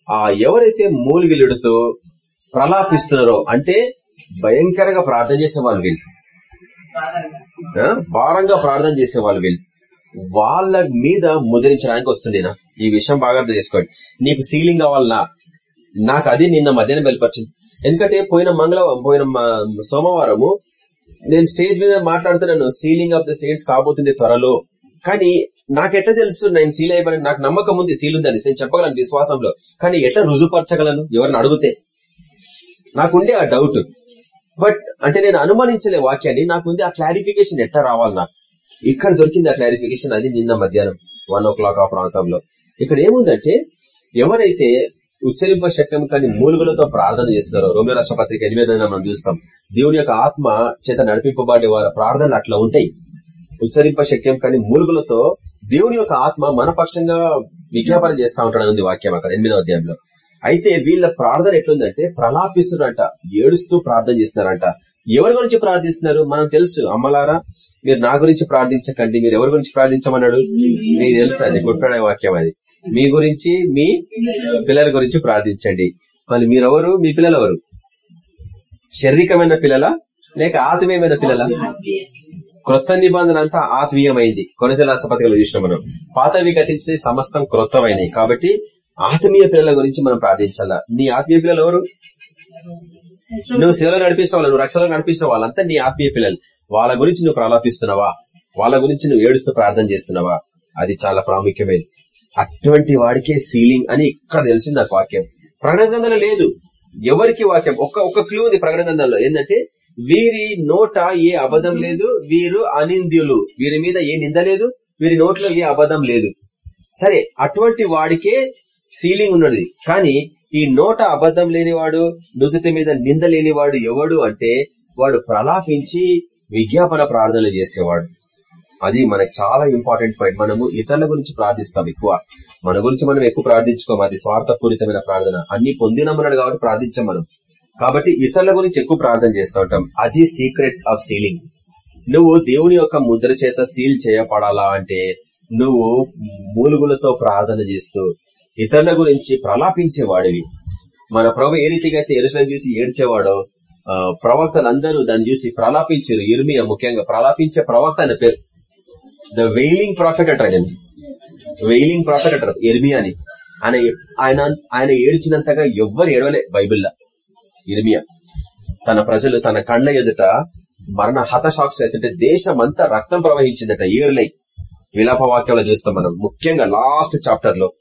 ఆ ఎవరైతే మూలిగిలుడుతో ప్రలాపిస్తున్నారో అంటే భయంకరంగా ప్రార్థన చేసే వాళ్ళు వీళ్ళు. భారంగా ప్రార్థన చేసే వాళ్ళు వీళ్ళు. వాళ్ళ మీద ముద్రించడానికి వస్తుండేనా ఈ విషయం బాగా అర్థం చేసుకోండి. నీకు సీలింగ్ కావాలనా నాకు అది నిన్న మధ్యాహ్నం బయలుపరిచింది. ఎందుకంటే పోయిన మంగళవారం పోయిన మ- సోమవారము నేను స్టేజ్ మీద మాట్లాడుతున్నాను సీలింగ్ ఆఫ్ ద సెయింట్స్ కాబోతుంది త్వరలో. కానీ నాకు ఎట్లా తెలుసు? నేను సీల్ అయ్యమని నాకు నమ్మకం ఉంది సీల్ ఉందని. నేను చెప్పగలను విశ్వాసంలో. కానీ ఎట్లా రుజుపరచగలను ఎవరిని అడిగితే. నాకుండే ఆ డౌట్ బట్ అంటే నేను అనుమానించలే వాక్యాన్ని. నాకుంది ఆ క్లారిఫికేషన్ ఎట్లా రావాలి నాకు? ఇక్కడ దొరికింది ఆ క్లారిఫికేషన్ అది నిన్న మధ్యాహ్నం వన్ ఓ క్లాక్ ఆ ప్రాంతంలో. ఇక్కడ ఏముందంటే ఎవరైతే ఉచ్చరింప శక్యం కానీ మూలుగులతో ప్రార్థన చేస్తున్నారో రోమిల రాష్ట్ర ఎనిమిదైనా మనం చూస్తాం దేవుని యొక్క ఆత్మ చేత నడిపింపబడే వారి ప్రార్థనలు అట్లా ఉంటాయి. ఉచ్చరింప శక్యం కానీ మూలుగులతో దేవుని యొక్క ఆత్మ మనపక్షంగా విజ్ఞాపన చేస్తా ఉంటాడు ఉంది వాక్యం అక్కడ ఎనిమిదో అధ్యాయంలో. అయితే వీళ్ళ ప్రార్థన ఎట్లుందంటే ప్రలాపిస్తున్నారంట ఏడుస్తూ ప్రార్థన చేస్తున్నారంట. ఎవరి గురించి ప్రార్థిస్తున్నారు? మనం తెలుసు. అమ్మలారా మీరు నా గురించి ప్రార్థించకండి. మీరు ఎవరి గురించి ప్రార్థించమన్నాడు? మీకు తెలుసు అది. గుడ్ ఫ్రైడే వాక్యం అది. మీ గురించి మీ పిల్లల గురించి ప్రార్థించండి. మళ్ళీ మీరెవరు? మీ పిల్లలు ఎవరు శారీరకమైన పిల్లల? లేక ఆత్మీయమైన పిల్లల? క్రొత్త నిబంధన అంతా ఆత్మీయమైంది. కొనితెల రాష్ట్రపతిలో చూసిన మనం. పాతవి గతించి సమస్తం క్రొత్తమైనవి కాబట్టి ఆత్మీయ పిల్లల గురించి మనం ప్రార్థించాలా? నీ ఆత్మీయ పిల్లలు ఎవరు? నువ్వు సేవలో వాళ్ళు నువ్వు రక్షణలో నడిపిస్తావు వాళ్ళంతా నీ ఆత్మీయ పిల్లలు. వాళ్ళ గురించి నువ్వు ప్రలాపిస్తున్నావా? వాళ్ళ గురించి నువ్వు ఏడుస్తూ ప్రార్థన చేస్తున్నావా? అది చాలా ప్రాముఖ్యమైనది. అటువంటి వాడికే సీలింగ్ అని ఇక్కడ తెలిసింది నాకు వాక్యం. ప్రకటన గ్రంథంలో లేదు. ఎవరికి వాక్యం? ఒక్క ఒక్క క్లూ ఉంది ప్రకటన గ్రంథంలో. ఏంటంటే వీరి నోట ఏ అబద్ధం లేదు వీరు అనింద్యులు. వీరి మీద ఏ నింద లేదు వీరి నోట్లో ఏ అబద్ధం లేదు. సరే అటువంటి వాడికే సీలింగ్ ఉన్నది. కానీ ఈ నోట అబద్ధం లేనివాడు నుదుటి మీద నింద లేనివాడు ఎవడు అంటే వాడు ప్రలాపించి విజ్ఞాపన ప్రార్థనలు చేసేవాడు. అది మనకు చాలా ఇంపార్టెంట్ పాయింట్. మనము ఇతరుల గురించి ప్రార్థిస్తాం ఎక్కువ. మన గురించి మనం ఎక్కువ ప్రార్థించుకోం అది స్వార్థపూరితమైన ప్రార్థన. అన్ని పొందినమన్నాడు కాబట్టి ప్రార్థించాం మనం. కాబట్టి ఇతరుల గురించి ఎక్కువ ప్రార్థన చేస్తూ ఉంటాం అది సీక్రెట్ ఆఫ్ సీలింగ్ నువ్వు దేవుని యొక్క ముద్ర చేత సీల్ చేయబడాలా అంటే నువ్వు మూలుగులతో ప్రార్థన చేస్తూ ఇతరుల గురించి ప్రలాపించే వాడివి మన ప్రభు ఏ రీతిగా అయితే ఎరుసలం చూసి ఏడ్చేవాడో ప్రవక్తలందరూ దాన్ని చూసి ప్రలాపించారు. ఇర్మియా ముఖ్యంగా ప్రలాపించే ప్రవక్త అనే పేరు. ద వెయిలింగ్ ప్రాఫిట్ అంటారు వెయిలింగ్ ప్రాఫిట్ అంటారు ఇర్మియాని ఆయన ఆయన ఆయన ఏడ్చినంతగా ఎవ్వరు ఏడవలే బైబిల్లా. ఇర్మియా. తన ప్రజలు తన కళ్ళ ఎదుట మరణ హతసాక్షి అవుతుంటే దేశం అంతా రక్తం ప్రవహించిందట ఏర్లై. విలాప వాక్యంలో చూస్తాం మనం. ముఖ్యంగా లాస్ట్ చాప్టర్లో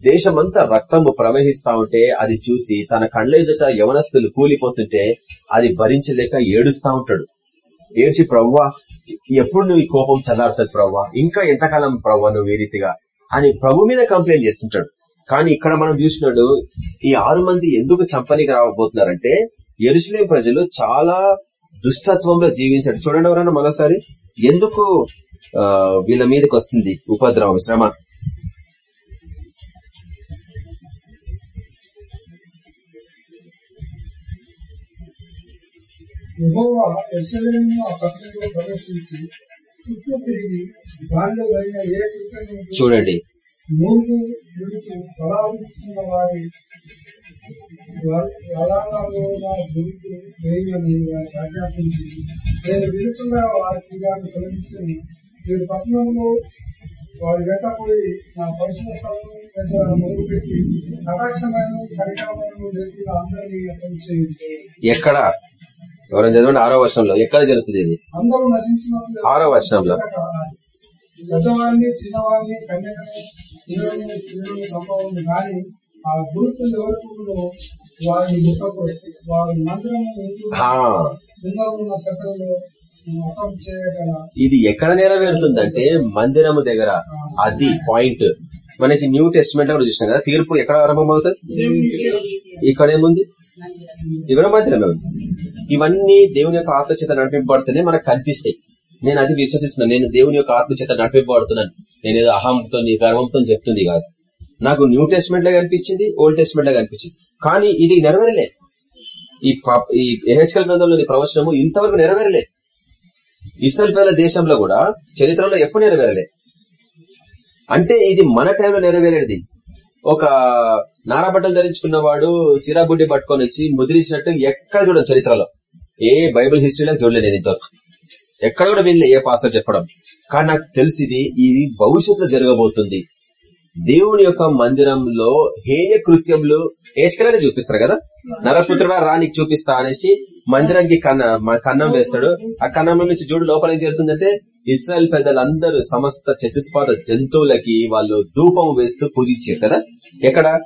దేశమంతా రక్తము ప్రవహిస్తా ఉంటే అది చూసి తన కళ్ళ ఎదుట యవనస్తులు కూలిపోతుంటే అది భరించలేక ఏడుస్తా ఉంటాడు. ఏడ్చి ప్రవ్వా ఎప్పుడు నువ్వు ఈ కోపం చల్లారుతుంది ప్రవ్వా? ఇంకా ఎంతకాలం ప్రవ్వా నువ్వు ఏ రీతిగా? అని ప్రభు మీద కంప్లైంట్ చేస్తుంటాడు. కానీ ఇక్కడ మనం చూసినాడు ఈ ఆరు మంది ఎందుకు చంపనికి రాబోతున్నారంటే ఎరుసలేం ప్రజలు చాలా దుష్టత్వంలో జీవించాడు చూడండి ఎవరన్నా మరోసారి ఎందుకు వీళ్ళ మీదకి వస్తుంది ఉపద్రవం శ్రమ? చూడండి. మూడు విడుచు ప్రలాపించుతున్న వారి గురికి వేయమని వారికి ఆజ్ఞాపించి నేను విడుచుగా వారికి ఇలాగ సెలవించి మీరు పట్టణంలో వారి వెంట పోయి నా పరిశుభ్ర స్థలం దగ్గర మొదలు పెట్టి కటాక్షమైన కనికరమైన వ్యక్తులు అందరినీ అర్థం చేయండి. ఎక్కడ? ఎవరైనా చదవండి? ఆరో వర్షంలో ఎక్కడ జరుగుతుంది ఇది? అందరూ ఆరో వచనంలో. పెద్దవారిని చిన్నవారిని కన్యకని పిల్లలని స్త్రీలని సంభవం కానీ ఆ వారిని ముట్టకు వారి మందిరం ఆ, కింద ఉన్న చేయగల ఇది ఎక్కడ నెరవేరుతుందంటే మందిరము దగ్గర. అది పాయింట్. మనకి న్యూ టెస్ట్మెంట్ కూడా చూసినాం కదా తీర్పు ఎక్కడ ఆరంభమవుతుంది ఇక్కడ ఏముంది ఇక్కడ మందిరమే ఉంది. ఇవన్నీ దేవుని యొక్క ఆత్మ చేత నడిపింపబడుతూనే మనకు కనిపిస్తాయి. నేను అది విశ్వసిస్తున్నాను నేను దేవుని యొక్క ఆత్మ చేత నడిపింపబడుతున్నాను. నేను ఏదో అహంతో నీ గర్వంతో చెప్తుంది కాదు. నాకు న్యూ టెస్ట్మెంట్లో కనిపించింది ఓల్డ్ టెస్ట్మెంట్లో కనిపించింది. కానీ ఇది నెరవేరలే. ఈ ఈ ఎహెచ్కల్ గ్రంథంలోని ప్రవచనము ఇంతవరకు నెరవేరలే. ఇస్రాయల్ దేశంలో కూడా చరిత్రలో ఎప్పుడు నెరవేరలే. అంటే ఇది మన టైంలో నెరవేరేది. ఒక నారాబట్టలు ధరించుకున్న వాడు సిరాబుడ్డి పట్టుకొని వచ్చి ముద్రించినట్టు ఎక్కడ చూడడం చరిత్రలో. ఏ బైబిల్ హిస్టరీలో చూడలేదు నేను ఇంతవరకు. ఎక్కడ కూడా వినలే ఏ పాస్టర్ చెప్పడం. కానీ నాకు తెలిసింది ఇది భవిష్యత్తులో జరగబోతుంది. దేవుని యొక్క మందిరంలో హేయ కృత్యములు ఏసుకలనే చూపిస్తారు కదా? నరపుత్రుడా రానికి చూపిస్తా అనేసి మందిరానికి కన్న కన్నం వేస్తాడు. ఆ కన్నం నుంచి చూడు లోపల ఏం జరుగుతుందంటే ఇస్రాయల్ పెద్దలందరూ సమస్త చతుస్పాద జంతువులకి వాళ్ళు ధూపం వేస్తూ పూజించారు కదా? ఎక్కడ?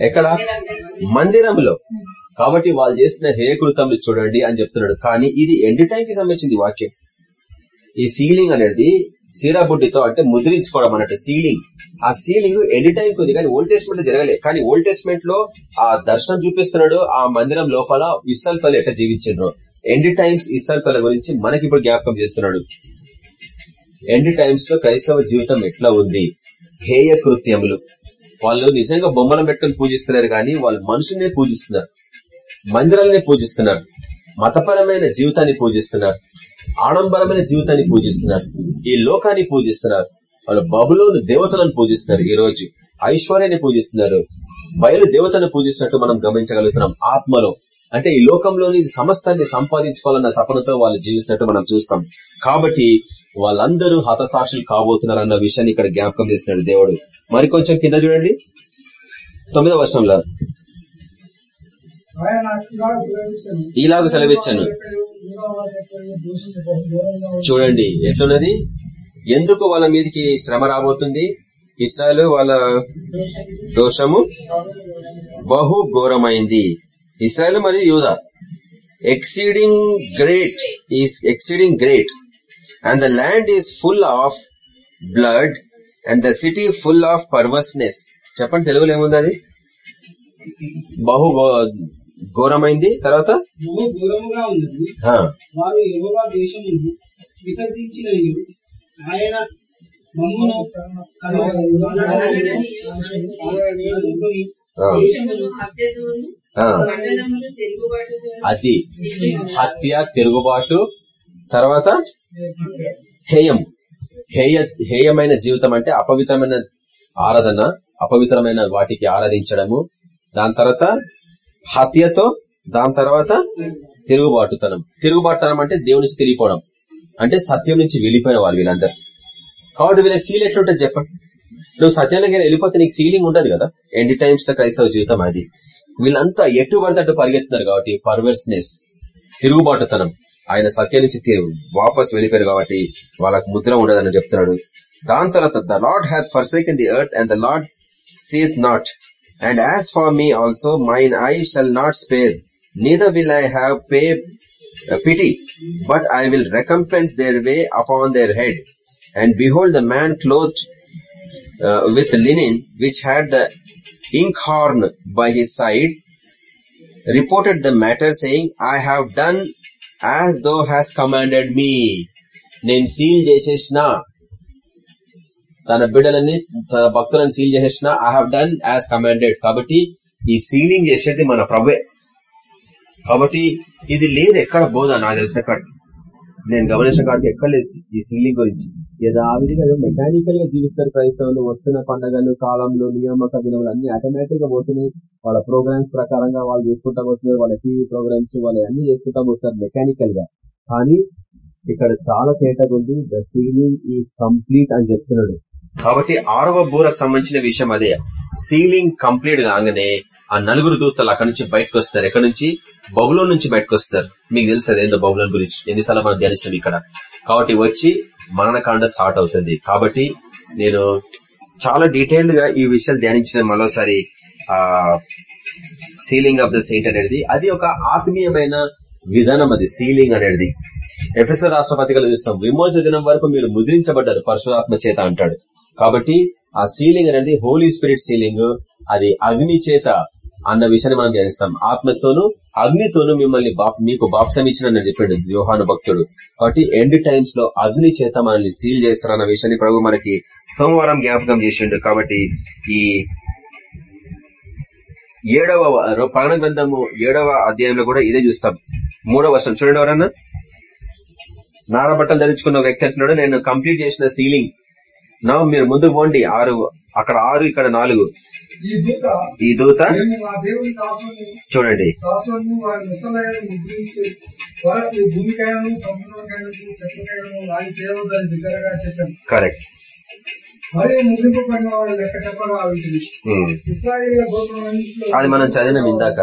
ఎక్కడ? మందిరంలో. కాబట్టి వాళ్ళు చేసిన హేయకృతములు చూడండి అని చెప్తున్నాడు. కానీ ఇది ఎండ్ టైం కి సంబంధించింది వాక్యం. ఈ సీలింగ్ అనేది సీరాబుడ్డితో అంటే ముద్రించుకోవడం అన్నట్టు సీలింగ్ ఆ సీలింగ్ ఎనీ టైం ఉంది కానీ ఓల్డ్ టెస్ట్మెంట్లో జరగలే. కానీ ఓల్డ్ టెస్ట్మెంట్లో ఆ దర్శనం చూపిస్తున్నాడు ఆ మందిరం లోపల ఇస్సాల్ పల్లె ఎట్లా జీవించారు ఎండ్ టైమ్స్ ఇస్సాల్ పల్లె గురించి మనకి ఇప్పుడు జ్ఞాపకం చేస్తున్నాడు. ఎండ్ టైమ్స్లో క్రైస్తవ జీవితం ఎట్లా ఉంది? హేయ కృత్యములు. వాళ్ళు నిజంగా బొమ్మలు పెట్టుకుని పూజిస్తున్నారు కానీ వాళ్ళు మనుషుల్నే పూజిస్తున్నారు. మందిరాలని పూజిస్తున్నారు. మతపరమైన జీవితాన్ని పూజిస్తున్నారు. ఆడంబరమైన జీవితాన్ని పూజిస్తున్నారు. ఈ లోకాన్ని పూజిస్తున్నారు. వాళ్ళు బబులోను దేవతలను పూజిస్తున్నారు ఈ రోజు. ఐశ్వర్యాన్ని పూజిస్తున్నారు. బయలు దేవతను పూజిస్తున్నట్టు మనం గమనించగలుగుతున్నాం ఆత్మలో. అంటే ఈ లోకంలోని సమస్తాన్ని సంపాదించుకోవాలన్న తపనతో వాళ్ళు జీవిస్తున్నట్టు మనం చూస్తాం. కాబట్టి వాళ్ళందరూ హతసాక్షులు కాబోతున్నారు అన్న విషయాన్ని ఇక్కడ జ్ఞాపకం చేస్తున్నాడు దేవుడు. మరి కొంచెం కింద చూడండి. తొమ్మిదవ వర్షంలో ఇలాగ సెలవిచ్చాను. చూడండి ఎట్లున్నది? ఎందుకు వాళ్ళ మీదకి శ్రమ రాబోతుంది? ఇస్రాయలు వాళ్ళ దోషము బహు ఘోరమైంది. ఇస్రాయల్ మరియు Yuda. Exceeding great is exceeding great and the land is full of blood and the city full of perverseness చెప్పండి తెలుగులో ఏముంది అది? బహు ఘోరమైంది. తర్వాత? దూరముగా ఉన్నది. వారు యెహోవా దేశమును విసర్జించినయు ఆయన మమ్మును అది. హత్య తిరుగుబాటు. తర్వాత? హేయం. హేయ హేయమైన జీవితం అంటే అపవిత్రమైన ఆరాధన అపవిత్రమైన వాటికి ఆరాధించడము. దాని తర్వాత? హత్యతో దాని తర్వాత తిరుగుబాటుతనం. తిరుగుబాటుతనం అంటే దేవుని నుంచి తిరిగిపోవడం అంటే సత్యం నుంచి వెళ్ళిపోయిన వాళ్ళు వీళ్ళందరూ. కాబట్టి వీళ్ళకి సీల్ ఎట్లుంటుంది చెప్పండి? నువ్వు సత్యంలోకి వెళ్ళిపోతే నీకు సీలింగ్ ఉండదు కదా? ఎండి టైమ్స్తో క్రైస్తవ జీవితం అది. వీళ్ళంతా ఎటు పడితే అటు పరిగెత్తున్నారు కాబట్టి పర్వర్స్నెస్ తిరుగుబాటుతనం. ఆయన సత్యం నుంచి వాపస్ వెళ్ళిపోయారు కాబట్టి వాళ్ళకు ముద్ర ఉండదని చెప్తున్నాడు. దాని తర్వాత the Lord hath forsaken the earth and the Lord seeth not And as for me also mine I shall not spare neither will I have pay pity, but I will recompense their way upon their head. And behold, the man clothed uh, with linen, which had the inkhorn by his side, reported the matter, saying, I have done as thou hast commanded me. నేను seal చేసేసిన తన బిడ్డలని తన భక్తులను seal చేసేసిన I have done as commanded కాబట్టి ఈ ceiling చేసేది మన ప్రభే కాబట్టి ఇది లేదు ఎక్కడ బోధ నాకు తెలిసిన కాడికి. నేను గమనించిన కాడికి ఎక్కడ లేదు ఈ సీలింగ్ గురించి. యథావిధిగా మెకానికల్గా జీవిస్తారు క్రైస్తవులు వస్తున్న పండుగలు కాలంలో నియామక దినములు అన్ని ఆటోమేటిక్గా పోతున్నాయి. వాళ్ళ ప్రోగ్రామ్స్ ప్రకారంగా వాళ్ళు చేసుకుంటా పోతున్నారు వాళ్ళ టీవీ ప్రోగ్రామ్స్ వాళ్ళు అన్ని చేసుకుంటా పోతున్నారు మెకానికల్గా కానీ ఇక్కడ చాలా తేటగా ఉంది ద సీలింగ్ ఈజ్ కంప్లీట్ అని చెప్తున్నాడు. కాబట్టి ఆరవ బూరకు సంబంధించిన విషయం అదే. సీలింగ్ కంప్లీట్ కాగానే ఆ నలుగురు దూతలు అక్కడి నుంచి బయటకు వస్తారు. ఎక్కడి నుంచి? బబులో నుంచి బయటకు వస్తారు. మీకు తెలుసు అదేందో బబులోన్ గురించి. ఎన్నిసార్లు మనం ధ్యానించాం ఇక్కడ. కాబట్టి వచ్చి మరణకాండ స్టార్ట్ అవుతుంది. కాబట్టి నేను చాలా డీటెయిల్డ్గా ఈ విషయాలు ధ్యానించిన మరోసారి ఆ సీలింగ్ ఆఫ్ ద సెయింట్ అనేది. అది ఒక ఆత్మీయమైన విధానం అది సీలింగ్ అనేది. ఎఫ్ఎస్ఓ రాష్ట్రపతిగా చూస్తాం. విమోచ దినం వరకు మీరు ముద్రించబడ్డారు. పరశురాత్మ చేత అంటాడు. కాబట్టి ఆ సీలింగ్ అనేది హోలీ స్పిరిట్ సీలింగ్. అది అగ్ని చేత అన్న విషయాన్ని మనం ధ్యానిస్తాం. ఆత్మతోనూ అగ్నితోను మిమ్మల్ని బాప్- మీకు బాప్సం ఇచ్చిన చెప్పాడు వ్యూహాను భక్తుడు. కాబట్టి ఎండ్ టైమ్స్లో అగ్ని చేత మనల్ని సీల్ చేస్తారన్న విషయాన్ని ప్రభు మనకి సోమవారం జ్ఞాపకం చేసిండు. కాబట్టి ఈ ఏడవ రో- గ్రంథము ఏడవ అధ్యాయంలో కూడా ఇదే చూస్తాం. మూడవ వర్షం చూడండి ఎవరన్నా? నార బట్టలు ధరించుకున్న వ్యక్తి అంటున్నాడు నేను కంప్లీట్ చేసిన సీలింగ్ నా మీరు ముందుకు పోండి. ఆరు అక్కడ ఆరు ఇక్కడ నాలుగు. ఈ దూత చూడండి. కరెక్ట్ గోత్రమన్నింటిలో అది మనం చదివిన ఇందాక.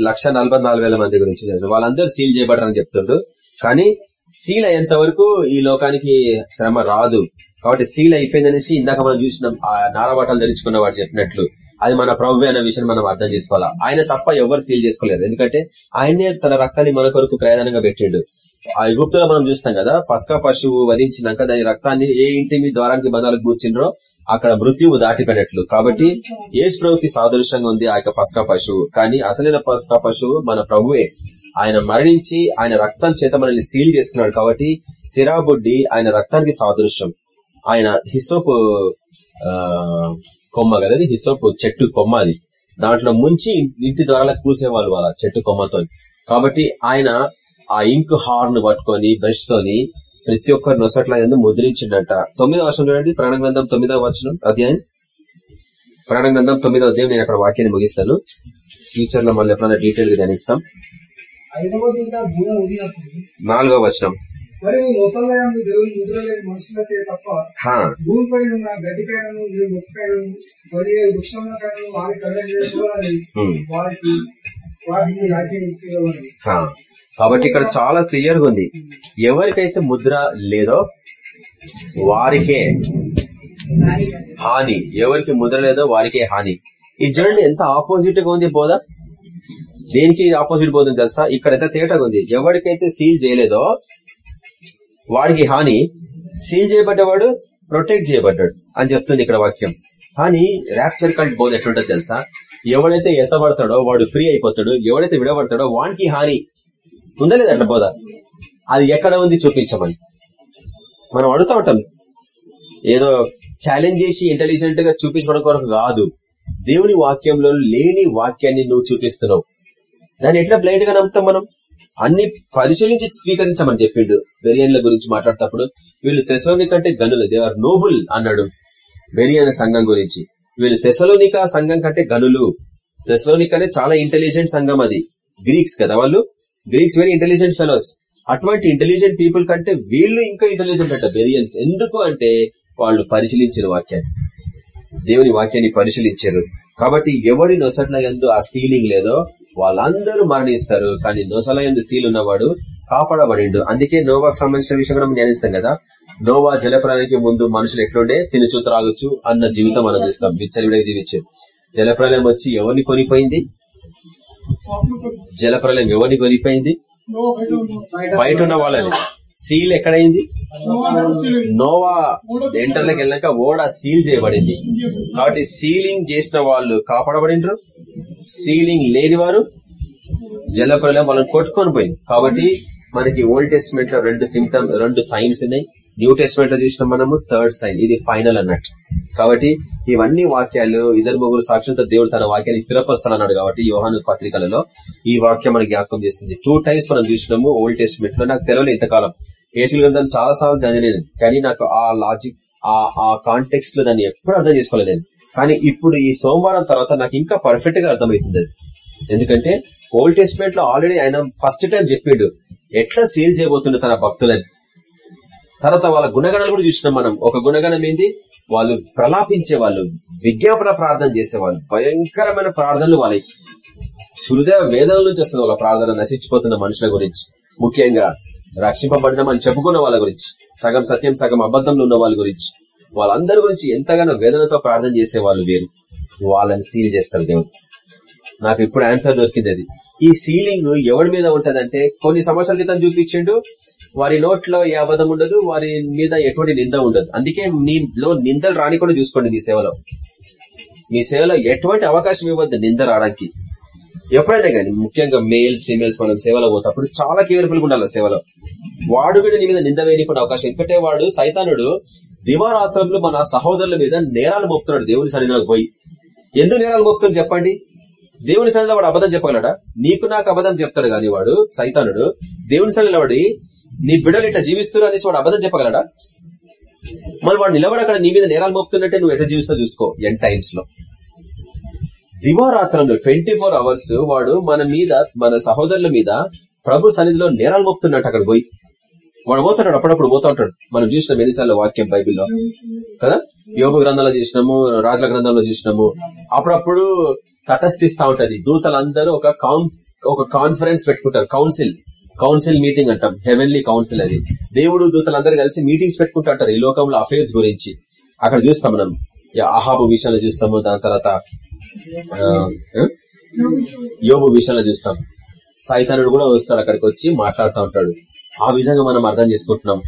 లక్ష నలభై నాలుగు వేల మంది గురించి. వాళ్ళందరూ సీల్ చేయబడరని చెప్తుండ్రు. కానీ సీల్ అయ్యేంత వరకు ఈ లోకానికి శ్రమ రాదు. కాబట్టి సీల్ అయిపోయిందనేసి ఇందాక మనం చూసినాం ఆ నారబాటలు ధరించుకున్న వాడు చెప్పినట్లు అది మన ప్రభు అనే విషయం మనం అర్థం చేసుకోవాలా? ఆయన తప్ప ఎవరు సీల్ చేసుకోలేరు. ఎందుకంటే ఆయనే తన రక్తాన్ని మన కొరకు ప్రయాణంగా పెట్టిండు. ఆ ఎగుప్తులో మనం చూస్తాం కదా. పస్కా పశువు వధించినాక దాని రక్తాన్ని ఏ ఇంటి మీ ద్వారానికి బదాలకు కూర్చుండ్రో అక్కడ మృత్యువు దాటిపోయినట్లు. కాబట్టి యేసు ప్రభుకి సాదృశ్యంగా ఉంది ఆ యొక్క పస్కా పశువు. కానీ అసలైన పస్కా పశువు మన ప్రభువే. ఆయన మరణించి ఆయన రక్తం చేత మనల్ని సీల్ చేసుకున్నాడు కాబట్టి సిరాబుడ్డి ఆయన రక్తానికి సాదృశ్యం. ఆయన హిసోపు ఆ, కొమ్మ కదా హిసోపు చెట్టు కొమ్మ అది. దాంట్లో ముంచి ఇంటి ద్వారా కూసేవాళ్ళు వాళ్ళ చెట్టు కొమ్మతో కాబట్టి ఆయన ఆ ఇంక్ హార్న్ పట్టుకొని బ్రష్ తోని ప్రతి ఒక్కరు నొసట్ల ముద్రించిండట. తొమ్మిదో వర్షం చూడండి. ప్రాణ గ్రంథం తొమ్మిదవ వచనం అధ్యాయం. ప్రాణ గ్రంథం తొమ్మిదవ అధ్యాయం నేను అక్కడ వాక్యాన్ని ముగిస్తాను. ఫ్యూచర్లో మళ్ళీ ఎప్పుడైనా డీటెయిల్గా ధ్యానిస్తాం. నాలుగవ వచనం. వారికి. కాబట్టి ఇక్కడ చాలా క్లియర్గా ఉంది. ఎవరికైతే ముద్ర లేదో వారికే హాని. ఎవరికి ముద్ర లేదో వారికే హాని. ఈ చూడండి ఎంత ఆపోజిట్గా ఉంది బోధ? దేనికి ఆపోజిట్ బోధ తెలుసా? ఇక్కడ ఎంత తేటగా ఉంది. ఎవరికైతే సీల్ చేయలేదో వాడికి హాని. సీల్ చేయబడ్డవాడు ప్రొటెక్ట్ చేయబడ్డాడు అని చెప్తుంది ఇక్కడ వాక్యం. కానీ ర్యాప్చర్ కల్ట్ బోధ ఎట్లుంటుంది తెలుసా? ఎవడైతే ఎత్తబడతాడో వాడు ఫ్రీ అయిపోతాడు. ఎవడైతే విడబడతాడో వానికి హాని. ఉందా లేదా అట్లా బోధ. అది ఎక్కడ ఉంది చూపించమని. మనం అడుగుతా ఉంటాం. ఏదో ఛాలెంజ్ చేసి ఇంటెలిజెంట్గా చూపించడం కొరకు కాదు. దేవుని వాక్యంలో లేని వాక్యాన్ని నువ్వు చూపిస్తున్నావు. దాన్ని ఎట్లా బ్లైండ్గా నమ్ముతాం మనం? అన్ని పరిశీలించి స్వీకరించమని చెప్పిండు. బెరియన్ల గురించి మాట్లాడేటప్పుడు వీళ్ళు తెసలోని కంటే గనులు దే ఆర్ నోబుల్ అన్నాడు బెరియన్ సంఘం గురించి. వీళ్ళు తెసలోనిక సంఘం కంటే గనులు తెసలోనిక చాలా ఇంటెలిజెంట్ సంఘం అది. గ్రీక్స్ కదా వాళ్ళు? గ్రీక్స్ వెరీ ఇంటెలిజెంట్ ఫెలోస్ అటువంటి ఇంటెలిజెంట్ పీపుల్ కంటే వీళ్ళు ఇంకా ఇంటెలిజెంట్ అంట బెరియన్స్ ఎందుకు అంటే వాళ్ళు పరిశీలించిన వాక్యాన్ని. దేవుని వాక్యాన్ని పరిశీలించారు. కాబట్టి ఎవడి నొసట్ల ఎందు ఆ సీలింగ్ లేదో వాళ్ళందరూ మరణిస్తారు. కానీ నొసల ఎందు సీల్ ఉన్నవాడు కాపాడబడిండు. అందుకే నోవాకు సంబంధించిన విషయం కూడా ధ్యానిస్తాం కదా. నోవా జలప్రాయానికి ముందు మనుషులు ఎట్లుండే? తినచు త్రాగొచ్చు అన్న జీవితం మనం చూస్తాం. విచ్చలవిడిగా జీవించారు. జలప్రలయం వచ్చి ఎవరిని కొనిపోయింది? జలప్రలయం ఎవరిని కొనిపోయింది బయట ఉన్న వాళ్ళని. సీల్ ఎక్కడైంది? నోవా నడుచులు నోవా ఎంటర్లకు వెళ్ళాక ఓడ సీల్ చేయబడింది. కాబట్టి సీలింగ్ చేసిన వాళ్ళు కాపాడబడిండ్రు. సీలింగ్ లేని వారు జలప్రలయం వాళ్ళని కొట్టుకొని పోయింది. కాబట్టి మనకి ఓల్డ్ టెస్ట్మెంట్లో రెండు సిమ్టమ్ రెండు సైన్స్ ఉన్నాయి. న్యూ టెస్ట్మెంట్లో చూసిన మనము థర్డ్ సైన్ ఇది ఫైనల్ అన్నట్టు. కాబట్టి ఇవన్నీ వాక్యాలు ఇద్దరు ముగ్గురు సాక్షులతో దేవుడు తన వాక్యాన్ని స్థిరపరుస్తానన్నాడు కాబట్టి యోహాను పత్రికలలో ఈ వాక్యం మనకి జ్ఞాపకం చేస్తుంది. టూ టైమ్స్ మనం చూసినాము ఓల్డ్ టెస్ట్మెంట్లో. నాకు తెలియలేదు ఇంతకాలం. ఏసుల గ్రంథం చాలా సార్లు చదివినాను కానీ నాకు ఆ లాజిక్ ఆ ఆ కాంటెక్స్ట్లో దాన్ని ఎప్పుడు అర్థం చేసుకోలేదు నేను. కానీ ఇప్పుడు ఈ సోమవారం తర్వాత నాకు ఇంకా పర్ఫెక్ట్గా అర్థమవుతుంది అది. ఎందుకంటే ఓల్డ్ టెస్ట్మెంట్లో ఆల్రెడీ ఆయన ఫస్ట్ టైం చెప్పిండు. ఎట్లా సీల్ చేయబోతుండే తన భక్తులని? తర్వాత వాళ్ళ గుణగణాలు కూడా చూసినాం మనం. ఒక గుణగణం ఏంది? వాళ్ళు ప్రలాపించే వాళ్ళు విజ్ఞాపన ప్రార్థన చేసేవాళ్ళు భయంకరమైన ప్రార్థనలు వాళ్ళ హృదయ వేదన నుంచి వస్తుంది వాళ్ళ ప్రార్థన నశించిపోతున్న మనుషుల గురించి. ముఖ్యంగా రక్షింపబడినామని చెప్పుకున్న వాళ్ళ గురించి. సగం సత్యం సగం అబద్ధంలో ఉన్న వాళ్ళ గురించి. వాళ్ళందరి గురించి ఎంతగానో వేదనతో ప్రార్థన చేసే వాళ్ళు వేరు. వాళ్ళని సీల్ చేస్తారు దేవుడు. నాకు ఇప్పుడు ఆన్సర్ దొరికింది అది. ఈ సీలింగ్ ఎవరి మీద ఉంటదంటే కొన్ని సంవత్సరాల క్రితం చూపించిండు వారి నోట్లో ఏ అబద్ధం ఉండదు వారి మీద ఎటువంటి నింద ఉండదు. అందుకే మీలో నిందలు రాని కూడా చూసుకోండి మీ సేవలో. మీ సేవలో ఎటువంటి అవకాశం ఇవ్వద్దు నింద రావడానికి. ఎప్పుడైనా కానీ ముఖ్యంగా మేల్స్ ఫీమేల్స్ మనం సేవలో పోతప్పుడు చాలా కేర్ఫుల్గా ఉండాలి సేవలో. వాడు కూడా నీ మీద నింద వేయకుండా అవకాశం. ఎందుకంటే వాడు సైతానుడు దివారాత్రంలో మన సహోదరుల మీద నేరాలు మోపుతున్నాడు దేవుని సన్నిధిలోకి పోయి. ఎందుకు నేరాలు మోపుతున్నాడు చెప్పండి? దేవుని సన్నిధిలో వాడు అబద్ధం చెప్పగలడా? నీకు నాకు అబద్ధం చెప్తాడు గాని వాడు సైతానుడు. దేవుని సన్నిధిలో వాడి నీ బిడ్డలు ఇట్లా జీవిస్తున్నారు అనేసి వాడు అబద్ధం చెప్పగలడా? మళ్ళీ వాడు నిలబడి అక్కడ నీ మీద నేరాలు మోపుతున్నట్టే నువ్వు ఎట్లా జీవిస్తా చూసుకో ఎన్ టైమ్స్లో. దివారాత్రంలో ట్వంటీ ఫోర్ అవర్స్ వాడు మన మీద మన సహోదరుల మీద ప్రభు సన్నిధిలో నేరాలు మోపుతున్నట్టు అక్కడ పోయి. వాడు పోతాడు అప్పుడప్పుడు పోతా ఉంటాడు. మనం చూసిన ఎన్నిసార్లు వాక్యం బైబిల్లో. కదా? యోగ గ్రంథంలో చూసినాము రాజుల గ్రంథంలో చూసినాము. అప్పుడప్పుడు తటస్థిస్తా ఉంటది. దూతలందరూ ఒక కాన్ ఒక కాన్ఫరెన్స్ పెట్టుకుంటారు కౌన్సిల్ కౌన్సిల్ మీటింగ్ అంటాం హెవెన్లీ కౌన్సిల్ అది. దేవుడు దూతలందరూ కలిసి మీటింగ్స్ పెట్టుకుంటుంటారు ఈ లోకంలో అఫైర్స్ గురించి. అక్కడ చూస్తాం మనం. అహాబు విషయాలు చూస్తాము దాని తర్వాత యోబు విషయంలో చూస్తాం. సైతానుడు కూడా వస్తాడు అక్కడికి వచ్చి మాట్లాడుతూ ఉంటాడు. ఆ విధంగా మనం అర్థం చేసుకుంటున్నాం.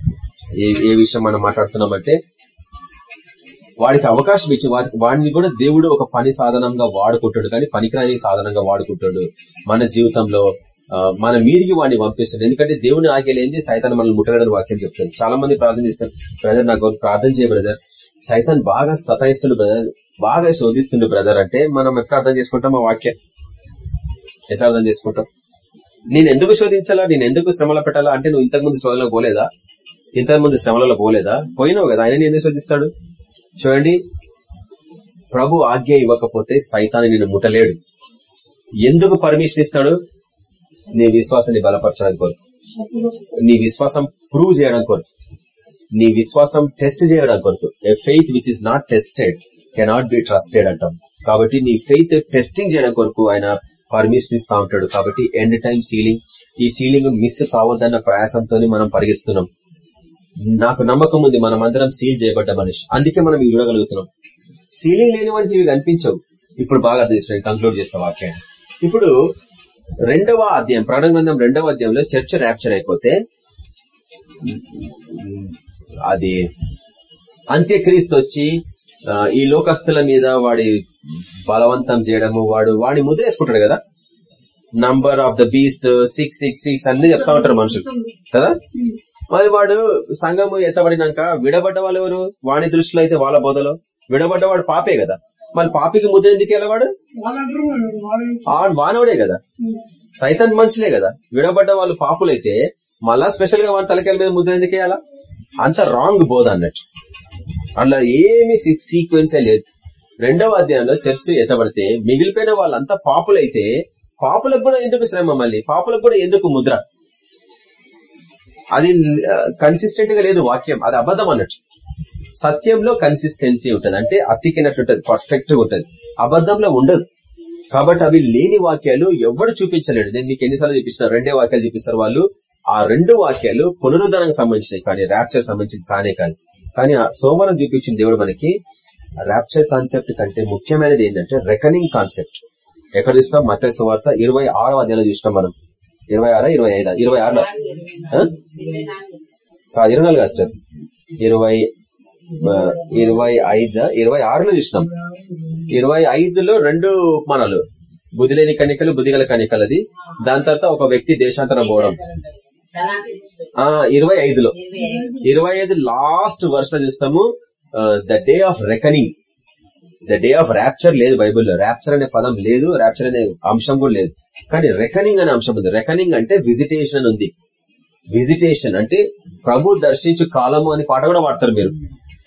ఏ ఏ విషయం మనం మాట్లాడుతున్నాం అంటే వాడికి అవకాశం ఇచ్చి వాడి- వాడిని కూడా దేవుడు ఒక పని సాధనంగా వాడుకుంటాడు. కానీ పనికిరాని సాధనంగా వాడుకుంటాడు. మన జీవితంలో మన మీదికి వాడిని పంపిస్తాడు. ఎందుకంటే దేవుని ఆగలేంది సైతాన్ మనల్ని ముట్టగడని వాక్యం చెప్తాడు చాలా మంది ప్రార్థన చేస్తారు. బ్రదర్ నాకు ప్రార్థన చేయ బ్రదర్. సైతాన్ బాగా సతాయిస్తుండు బ్రదర్. బాగా శోధిస్తుండు బ్రదర్ అంటే మనం ఎట్లా అర్థం చేసుకుంటాం ఆ వాక్యం? ఎట్లా అర్థం చేసుకుంటాం? నేను ఎందుకు శోధించాలా? నేను ఎందుకు శ్రమలో పెట్టాలా? అంటే నువ్వు ఇంతకుముందు శోధనలో పోలేదా? ఇంతకుముందు శ్రమలలో పోలేదా? పోయినావు కదా. ఆయన ఎందుకు శోధిస్తాడు? చూడండి. ప్రభు ఆజ్ఞ ఇవ్వకపోతే సైతాన్ని నేను ముట్టలేడు. ఎందుకు పర్మిషన్ ఇస్తాడు? నీ విశ్వాసాన్ని బలపరచడానికి కొరకు. నీ విశ్వాసం ప్రూవ్ చేయడం కొరకు. నీ విశ్వాసం టెస్ట్ చేయడం కొరకు. A faith which is not tested cannot be trusted అంటాం. కాబట్టి నీ ఫెయిత్ టెస్టింగ్ చేయడం కొరకు ఆయన పర్మిషన్ ఇస్తా ఉంటాడు. కాబట్టి ఎండ్ టైం సీలింగ్ ఈ సీలింగ్ మిస్ కావద్దన్న ప్రయాసంతో మనం పరిగెత్తుతున్నాం. నాకు నమ్మకం ఉంది మనం అందరం సీల్ చేయబడ్డ మనిషి. అందుకే మనం ఇవి చూడగలుగుతున్నాం. సీలింగ్ లేని వానికి ఇవి కనిపించవు. ఇప్పుడు బాగా అర్థం కంక్లూడ్ చేస్తా వాక్యాన్ని. ఇప్పుడు రెండవ అధ్యాయం ప్రాణ గ్రంథం రెండవ అధ్యాయంలో చర్చ ర్యాప్చర్ అయిపోతే అది అంత్యక్రీస్తు వచ్చి ఈ లోకస్తుల మీద వాడి బలవంతం చేయడము వాడు వాడి ముద్రేసుకుంటాడు కదా? Number of the beast six six six అన్ని చెప్తా ఉంటారు మనుషులు కదా? మరి వాడు సంఘము ఎత్తబడినాక విడబడ్డ వాళ్ళు ఎవరు? వాడి దృష్టిలో అయితే వాళ్ళ బోధలో. విడబడ్డవాడు పాపే కదా? మళ్ళీ పాపికి ముద్ర ఎందుకు వెళ్ళవాడు వాళ్ళంటారు ఆ వానోడే కదా. సైతాన్ మనుషులే కదా. విడబడ్డ వాళ్ళు పాపులైతే మళ్ళా స్పెషల్గా వాడి తలకాయల మీద ముద్ర ఎందుకు వేయాలా అంత రాంగ్ బోధ అన్నట్టు. అట్లా ఏమి సీక్వెన్సే లేదు. రెండవ అధ్యాయంలో చర్చ ఎత్తబడితే మిగిలిపోయిన వాళ్ళంతా పాపులైతే పాపులకు కూడా ఎందుకు శ్రమ మళ్ళీ? పాపులకు కూడా ఎందుకు ముద్ర? అది కన్సిస్టెంట్గా లేదు వాక్యం. అది అబద్ధం అన్నట్టు. సత్యంలో కన్సిస్టెన్సీ ఉంటది. అంటే అతికినట్టు ఉంటది పర్ఫెక్ట్ ఉంటది. అబద్ధంలో ఉండదు. కాబట్టి అవి లేని వాక్యాలు ఎవరు చూపించలేడు. నేను మీకు ఎన్నిసార్లు చూపించిన రెండే వాక్యాలు చూపిస్తారు వాళ్ళు. ఆ రెండు వాక్యాలు పునరుద్ధరణకు సంబంధించినవి కానీ ర్యాప్చర్ సంబంధించింది కానే కాదు. కానీ ఆ సోమవారం చూపించిన దేవుడు మనకి ర్యాప్చర్ కాన్సెప్ట్ కంటే ముఖ్యమైనది ఏంటంటే రెకనింగ్ కాన్సెప్ట్ ఎక్కడ చూస్తాం మత సువార్త ఇరవై ఆరో అధ్యాయంలో చూసినాం మనం. ఇరవై ఆరా ఇరవై ఐదా? ఇరవై ఆరులో? ఇరవై నాలుగు. అస్టర్ ఇరవై ఇరవై ఐదు ఇరవై ఆరులో చూసినాం. ఇరవై ఐదులో రెండు ఉపమానాలు. బుద్ధిలేని కనికలు బుద్ధిగల కనికలది దాని తర్వాత ఒక వ్యక్తి దేశాంతరం పోవడం ఆ ఇరవై ఐదులో. ఇరవై ఐదు లాస్ట్ వర్ష లో చూస్తాము the day of reckoning. The day of rapture లేదు బైబుల్లో. ర్యాప్చర్ అనే పదం లేదు ర్యాప్చర్ అనే అంశం కూడా లేదు. కానీ రెకనింగ్ అనే అంశం ఉంది. రెకనింగ్ అంటే విజిటేషన్ ఉంది. విజిటేషన్ అంటే ప్రభు దర్శించు కాలము అని పాట కూడా వాడతారు మీరు.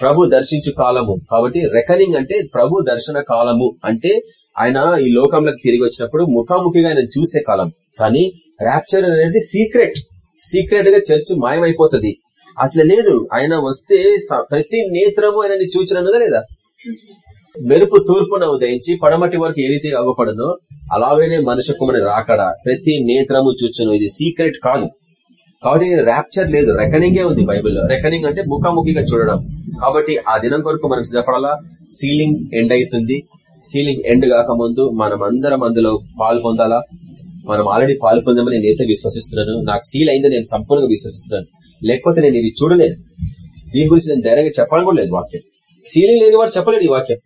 ప్రభు దర్శించు కాలము. కాబట్టి రెకనింగ్ అంటే ప్రభు దర్శన కాలము అంటే ఆయన ఈ లోకంలోకి తిరిగి వచ్చినప్పుడు ముఖాముఖిగా ఆయన చూసే కాలం. కానీ ర్యాప్చర్ అనేది సీక్రెట్ సీక్రెట్గా చర్చ్ మాయమైపోతుంది. అట్లా లేదు. ఆయన వస్తే ప్రతి నేత్రము ఆయన చూచినదా లేదా? మెరుపు తూర్పున ఉదయించి పడమటి వరకు ఏ రీతిగా అవ్వపడునో అలాగనే మనుషకుమని రాకడా రాకడ ప్రతి నేత్రము చూచును. ఇది సీక్రెట్ కాదు. కాబట్టి ర్యాప్చర్ లేదు. రెకనింగే ఉంది బైబిల్లో. రెకనింగ్ అంటే ముఖాముఖిగా చూడడం. కాబట్టి ఆ దినం కొరకు మనం సిద్ధపడాలా? సీలింగ్ ఎండ్ అవుతుంది సీలింగ్ ఎండ్ కాక ముందు మనం అందరం అందులో పాలు పొందాలా? మనం ఆల్రెడీ పాలు పొందామని నేనైతే విశ్వసిస్తున్నాను నాకు సీల్ అయిందని నేను సంపూర్ణంగా విశ్వసిస్తున్నాను. లేకపోతే నేను ఇవి చూడలేను. దీని గురించి నేను ధైర్యంగా చెప్పాలని కూడా లేదు వాక్యం. సీలింగ్ లేని వాడు చెప్పలేడు ఈ వాక్యం.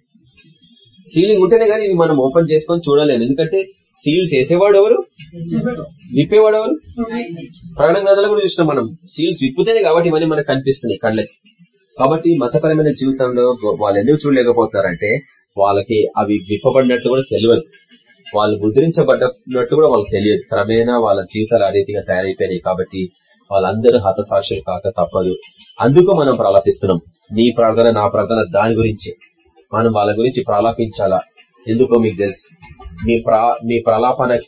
సీలింగ్ ఉంటేనే కానీ ఇవి మనం ఓపెన్ చేసుకొని చూడలేము. ఎందుకంటే సీల్స్ వేసేవాడు ఎవరు? విప్పేవాడు ఎవరు? ప్రకటన గ్రంథాలు కూడా చూసినాం మనం. సీల్స్ విప్పుతేనే కాబట్టి ఇవన్నీ మనకు కనిపిస్తున్నాయి కళ్ళకి. కాబట్టి మతపరమైన జీవితంలో వాళ్ళు ఎందుకు చూడలేకపోతున్నారంటే వాళ్ళకి అవి విప్పబడినట్లు కూడా తెలియదు. వాళ్ళు ముద్రించబడినట్లు కూడా వాళ్ళకి తెలియదు. క్రమేణా వాళ్ళ జీవితాలు ఆ రీతిగా తయారైపోయినాయి కాబట్టి వాళ్ళందరూ హతసాక్షులు కాక తప్పదు. అందుకు మనం ప్రలాపిస్తున్నాం. నీ ప్రార్థన నా ప్రార్థన దాని గురించి. మనం వాళ్ళ గురించి ప్రలాపించాలా? ఎందుకో మీకు తెలుసు. మీ ప్రా మీ ప్రలాపన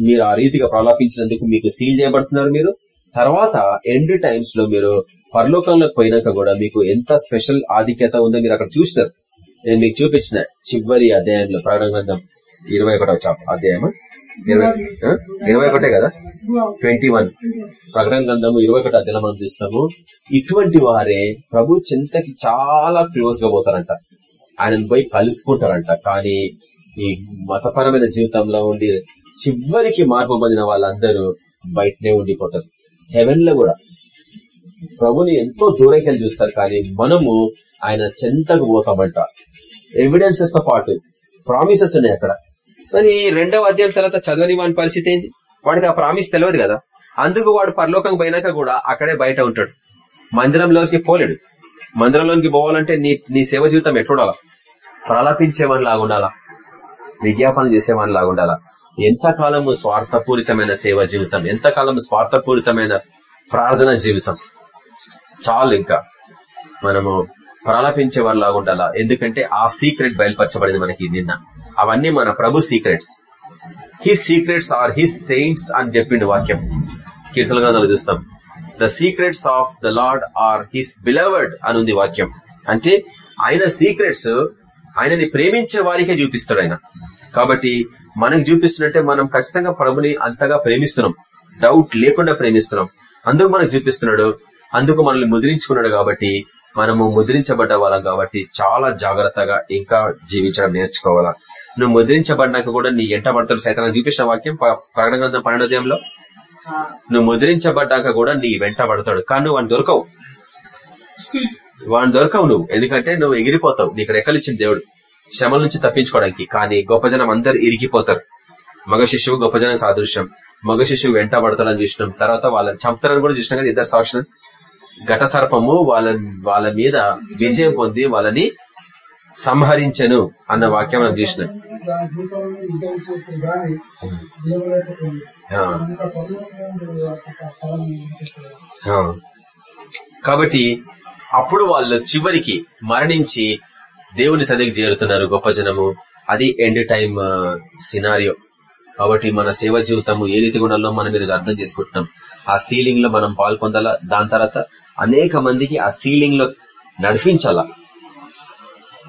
మీరు ఆ రీతిగా ప్రలాపించినందుకు మీకు సీల్ చేయబడుతున్నారు మీరు. తర్వాత ఎండ్ టైమ్స్లో మీరు పరలోకంలోకి పోయినాక కూడా మీకు ఎంత స్పెషల్ ఆధిక్యత ఉందో మీరు అక్కడ చూసినారు. నేను మీకు చూపించిన చివరి అధ్యాయంలో ప్రకటన గ్రంథం ఇరవై ఒకటో చాప్ ఇరవై ఇరవై ఒకటే కదా? Twenty one. ప్రకటన గ్రంథము ఇరవై ఒకటి అధ్యయనం మనం చూస్తాము. ఇటువంటి వారే ప్రభు చింతకి చాలా క్లోజ్గా పోతారంట. ఆయనను పోయి కలుసుకుంటారంట. కానీ ఈ మతపరమైన జీవితంలో ఉండి చివరికి మార్పు పొందిన వాళ్ళందరూ బయటనే ఉండిపోతారు. హెవెన్లో కూడా. ప్రభుని ఎంతో దూరంకి చూస్తారు. కానీ మనము ఆయన చెంతకు పోతామంట. ఎవిడెన్సెస్తో పాటు ప్రామిసెస్ ఉన్నాయి అక్కడ. మరి రెండవ అధ్యాయం తర్వాత చదవని వాని పరిస్థితి ఏంది? వాడికి ఆ ప్రామిస్ తెలియదు కదా. అందుకు వాడు పరలోకం పోయినాక కూడా అక్కడే బయట ఉంటాడు. మందిరంలోకి పోలేడు. మందిరంలోనికి పోవాలంటే నీ నీ సేవ జీవితం ఎట్లుండాలా ప్రలాపించేవాని లాగుండాలా విజ్ఞాపన చేసేవాని లాగుండాలా ఎంతకాలము స్వార్థపూరితమైన సేవ జీవితం ఎంతకాలం స్వార్థపూరితమైన ప్రార్థన జీవితం? చాలు ఇంకా. మనము ప్రలాపించే వారిలాగా ఉండాలా ఎందుకంటే ఆ సీక్రెట్ బయలుపరచబడింది మనకి నిన్న. అవన్నీ మన ప్రభు secrets. His secrets are his saints అని చెప్పిండు వాక్యం. కీర్తన గ్రంథాలు చూస్తాం. The secrets of the Lord are his beloved అని వాక్యం. అంటే ఆయన సీక్రెట్స్ ఆయనని ప్రేమించే వారికే చూపిస్తాడు ఆయన. కాబట్టి మనకు చూపిస్తున్నట్టే మనం ఖచ్చితంగా ప్రభుని అంతగా ప్రేమిస్తున్నాం. డౌట్ లేకుండా ప్రేమిస్తున్నాం. అందుకు మనకు చూపిస్తున్నాడు. అందుకు మనల్ని ముద్రించుకున్నాడు కాబట్టి మనము ముద్రించబడ్డ వాళ్ళం కాబట్టి చాలా జాగ్రత్తగా ఇంకా జీవించడం నేర్చుకోవాలా. నువ్వు ముద్రించబడ్డాక కూడా నీ ఎంట పడతాడు సైతాన్ని చూపించిన వాక్యం ప్రకటన గ్రంథం పన్నెండోదయంలో నువ్వు ముద్రించబడ్డాక కూడా నీ వెంట పడతాడు. కానీ నువ్వు వాడిని దొరకవు. వాడిని దొరకవు నువ్వు. ఎందుకంటే నువ్వు ఎగిరిపోతావు. నీకు రెక్కలు ఇచ్చిన దేవుడు. శ్రమల నుంచి తప్పించుకోవడానికి. కానీ గొప్ప జనం అందరు ఇరిగిపోతారు. మగ శిశువు గొప్ప జనం సాదృశ్యం. మగ శిశువు వెంట పడతాడని చూసినాం. తర్వాత వాళ్ళని చంపుతారని కూడా చూసినాం కదా ఇద్దరు సాక్షులు. ఘట సర్పము వాళ్ళ వాళ్ళ మీద విజయం పొంది వాళ్ళని సంహరించను అన్న వాక్యం మనం చూసినాం. కాబట్టి అప్పుడు వాళ్ళు చివరికి మరణించి దేవుని సన్నిధికి చేరుతున్నారు గొప్ప జనము. అది ఎండ్ టైమ్ సినారియో. కాబట్టి మన సేవ జీవితము ఏ రీతి ఉండాలో మనం మీరు అర్థం చేసుకుంటున్నాం ఆ సీలింగ్లో మనం పాల్పొందాలా? దాని తర్వాత అనేక మందికి ఆ సీలింగ్లో నడిపించాలా?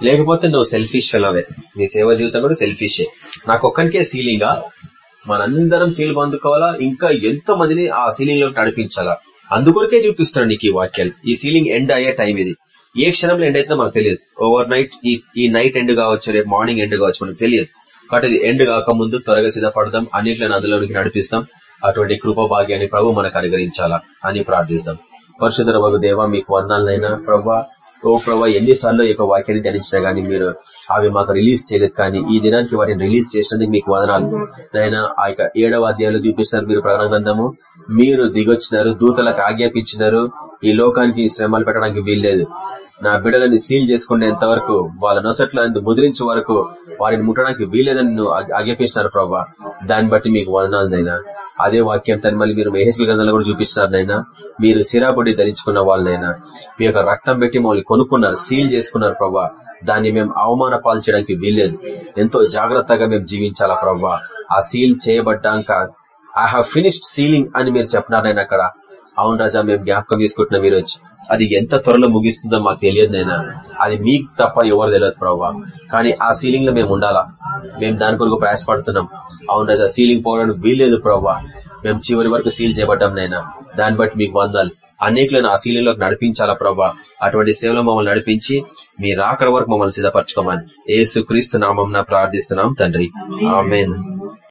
లేకపోతే నువ్వు సెల్ఫిష్ ఫెలోవే నీ సేవ జీవితం కూడా సెల్ఫిషే నాకు ఒక్కనికే సీలింగా మనందరం సీల్ పొందుకోవాలా ఇంకా ఎంతో మందిని ఆ సీలింగ్లో నడిపించాలా? అందుకొరకే చూపిస్తున్నాడు నీకు ఈ వాక్యాలు. ఈ సీలింగ్ ఎండ్ అయ్యే టైం ఇది. ఏ క్షణంలో ఎండ్ అయితే మనకు తెలియదు. ఓవర్ నైట్ ఈ ఈ నైట్ ఎండ్ కావచ్చు రేపు మార్నింగ్ ఎండ్ కావచ్చు మనకు తెలియదు. కాబట్టి ఇది ఎండ్ కాక ముందు త్వరగా సిద్ధపడదాం. అన్నిట్లను అందులోనికి నడిపిస్తాం. అటువంటి కృపభాగ్యాన్ని ప్రభు మనకు అనుగ్రహించాలా అని ప్రార్థిస్తాం. పరిశుధర వగు దేవ మీకు వందాలనైనా ప్రభా ఓ ప్రభా ఎన్నిసార్లు ఈ యొక్క వాక్యాన్ని ధ్యానించినా గానీ మీరు అవి మాకు రిలీజ్ చేయలేదు కానీ ఈ దినానికి వాటిని రిలీజ్ చేసినందుకు మీకు వదనాలు. ఆయన ఆ యొక్క ఏడవ అధ్యాయంలో చూపిస్తున్నారు మీరు ప్రకటన గ్రంథము. మీరు దిగొచ్చినారు దూతలకు ఆజ్ఞాపించినారు. ఈ లోకానికి శ్రమలు పెట్టడానికి వీల్లేదు. నా బిడ్డలని సీల్ చేసుకునేంత వరకు వాళ్ళ నొసట్లో ముద్రించే వరకు వారిని ముట్టడానికి వీల్లేదని నువ్వు ఆజ్ఞ- ఆజ్ఞాపించినారు ప్రభా దాన్ని బట్టి మీకు వదనాలు నైనా అదే వాక్యం తను మళ్ళీ మీరు మహేశ్వర గ్రంథంలో కూడా చూపిస్తున్నారు నైనా మీరు సిరాబొడి ధరించుకున్న వాళ్ళనైనా మీ యొక్క రక్తం పెట్టి మమ్మల్ని కొనుక్కున్నారు సీల్ చేసుకున్నారు ప్రభా దాన్ని మేము అవమాన పాలు చేయడానికి వీల్లేదు. ఎంతో జాగ్రత్తగా మేము జీవించాలా ప్రవ్వా? ఆ సీల్ చేయబడ్డాక ఐ హావ్ ఫినిష్డ్ సీలింగ్ అని మీరు చెప్పినారైనా అక్కడ. అవును రాజా మేము జ్ఞాపకం తీసుకుంటున్నాం మీరు వచ్చి అది ఎంత త్వరలో ముగిస్తుందో మాకు తెలియదు నైనా అది మీకు తప్ప ఎవరు తెలియదు ప్రభావ కానీ ఆ సీలింగ్లో మేము ఉండాలా? మేము దాని కొరకు ప్రయాసపడుతున్నాం. అవును రాజా సీలింగ్ పోవడానికి వీల్లేదు ప్రవ్వా. మేము చివరి వరకు సీల్ చేయబడ్డాం నైనా దాన్ని బట్టి మీకు వందాలి. అనేకులను ఆ సీలింగ్లోకి నడిపించాలా ప్రభా అటువంటి సేవలో మమ్మల్ని నడిపించి మీ రాకడ వరకు మమ్మల్ని సిద్ధపరచుకోమని. ఏసు క్రీస్తు నామం ప్రార్థిస్తున్నాం తండ్రి. ఆమెన్.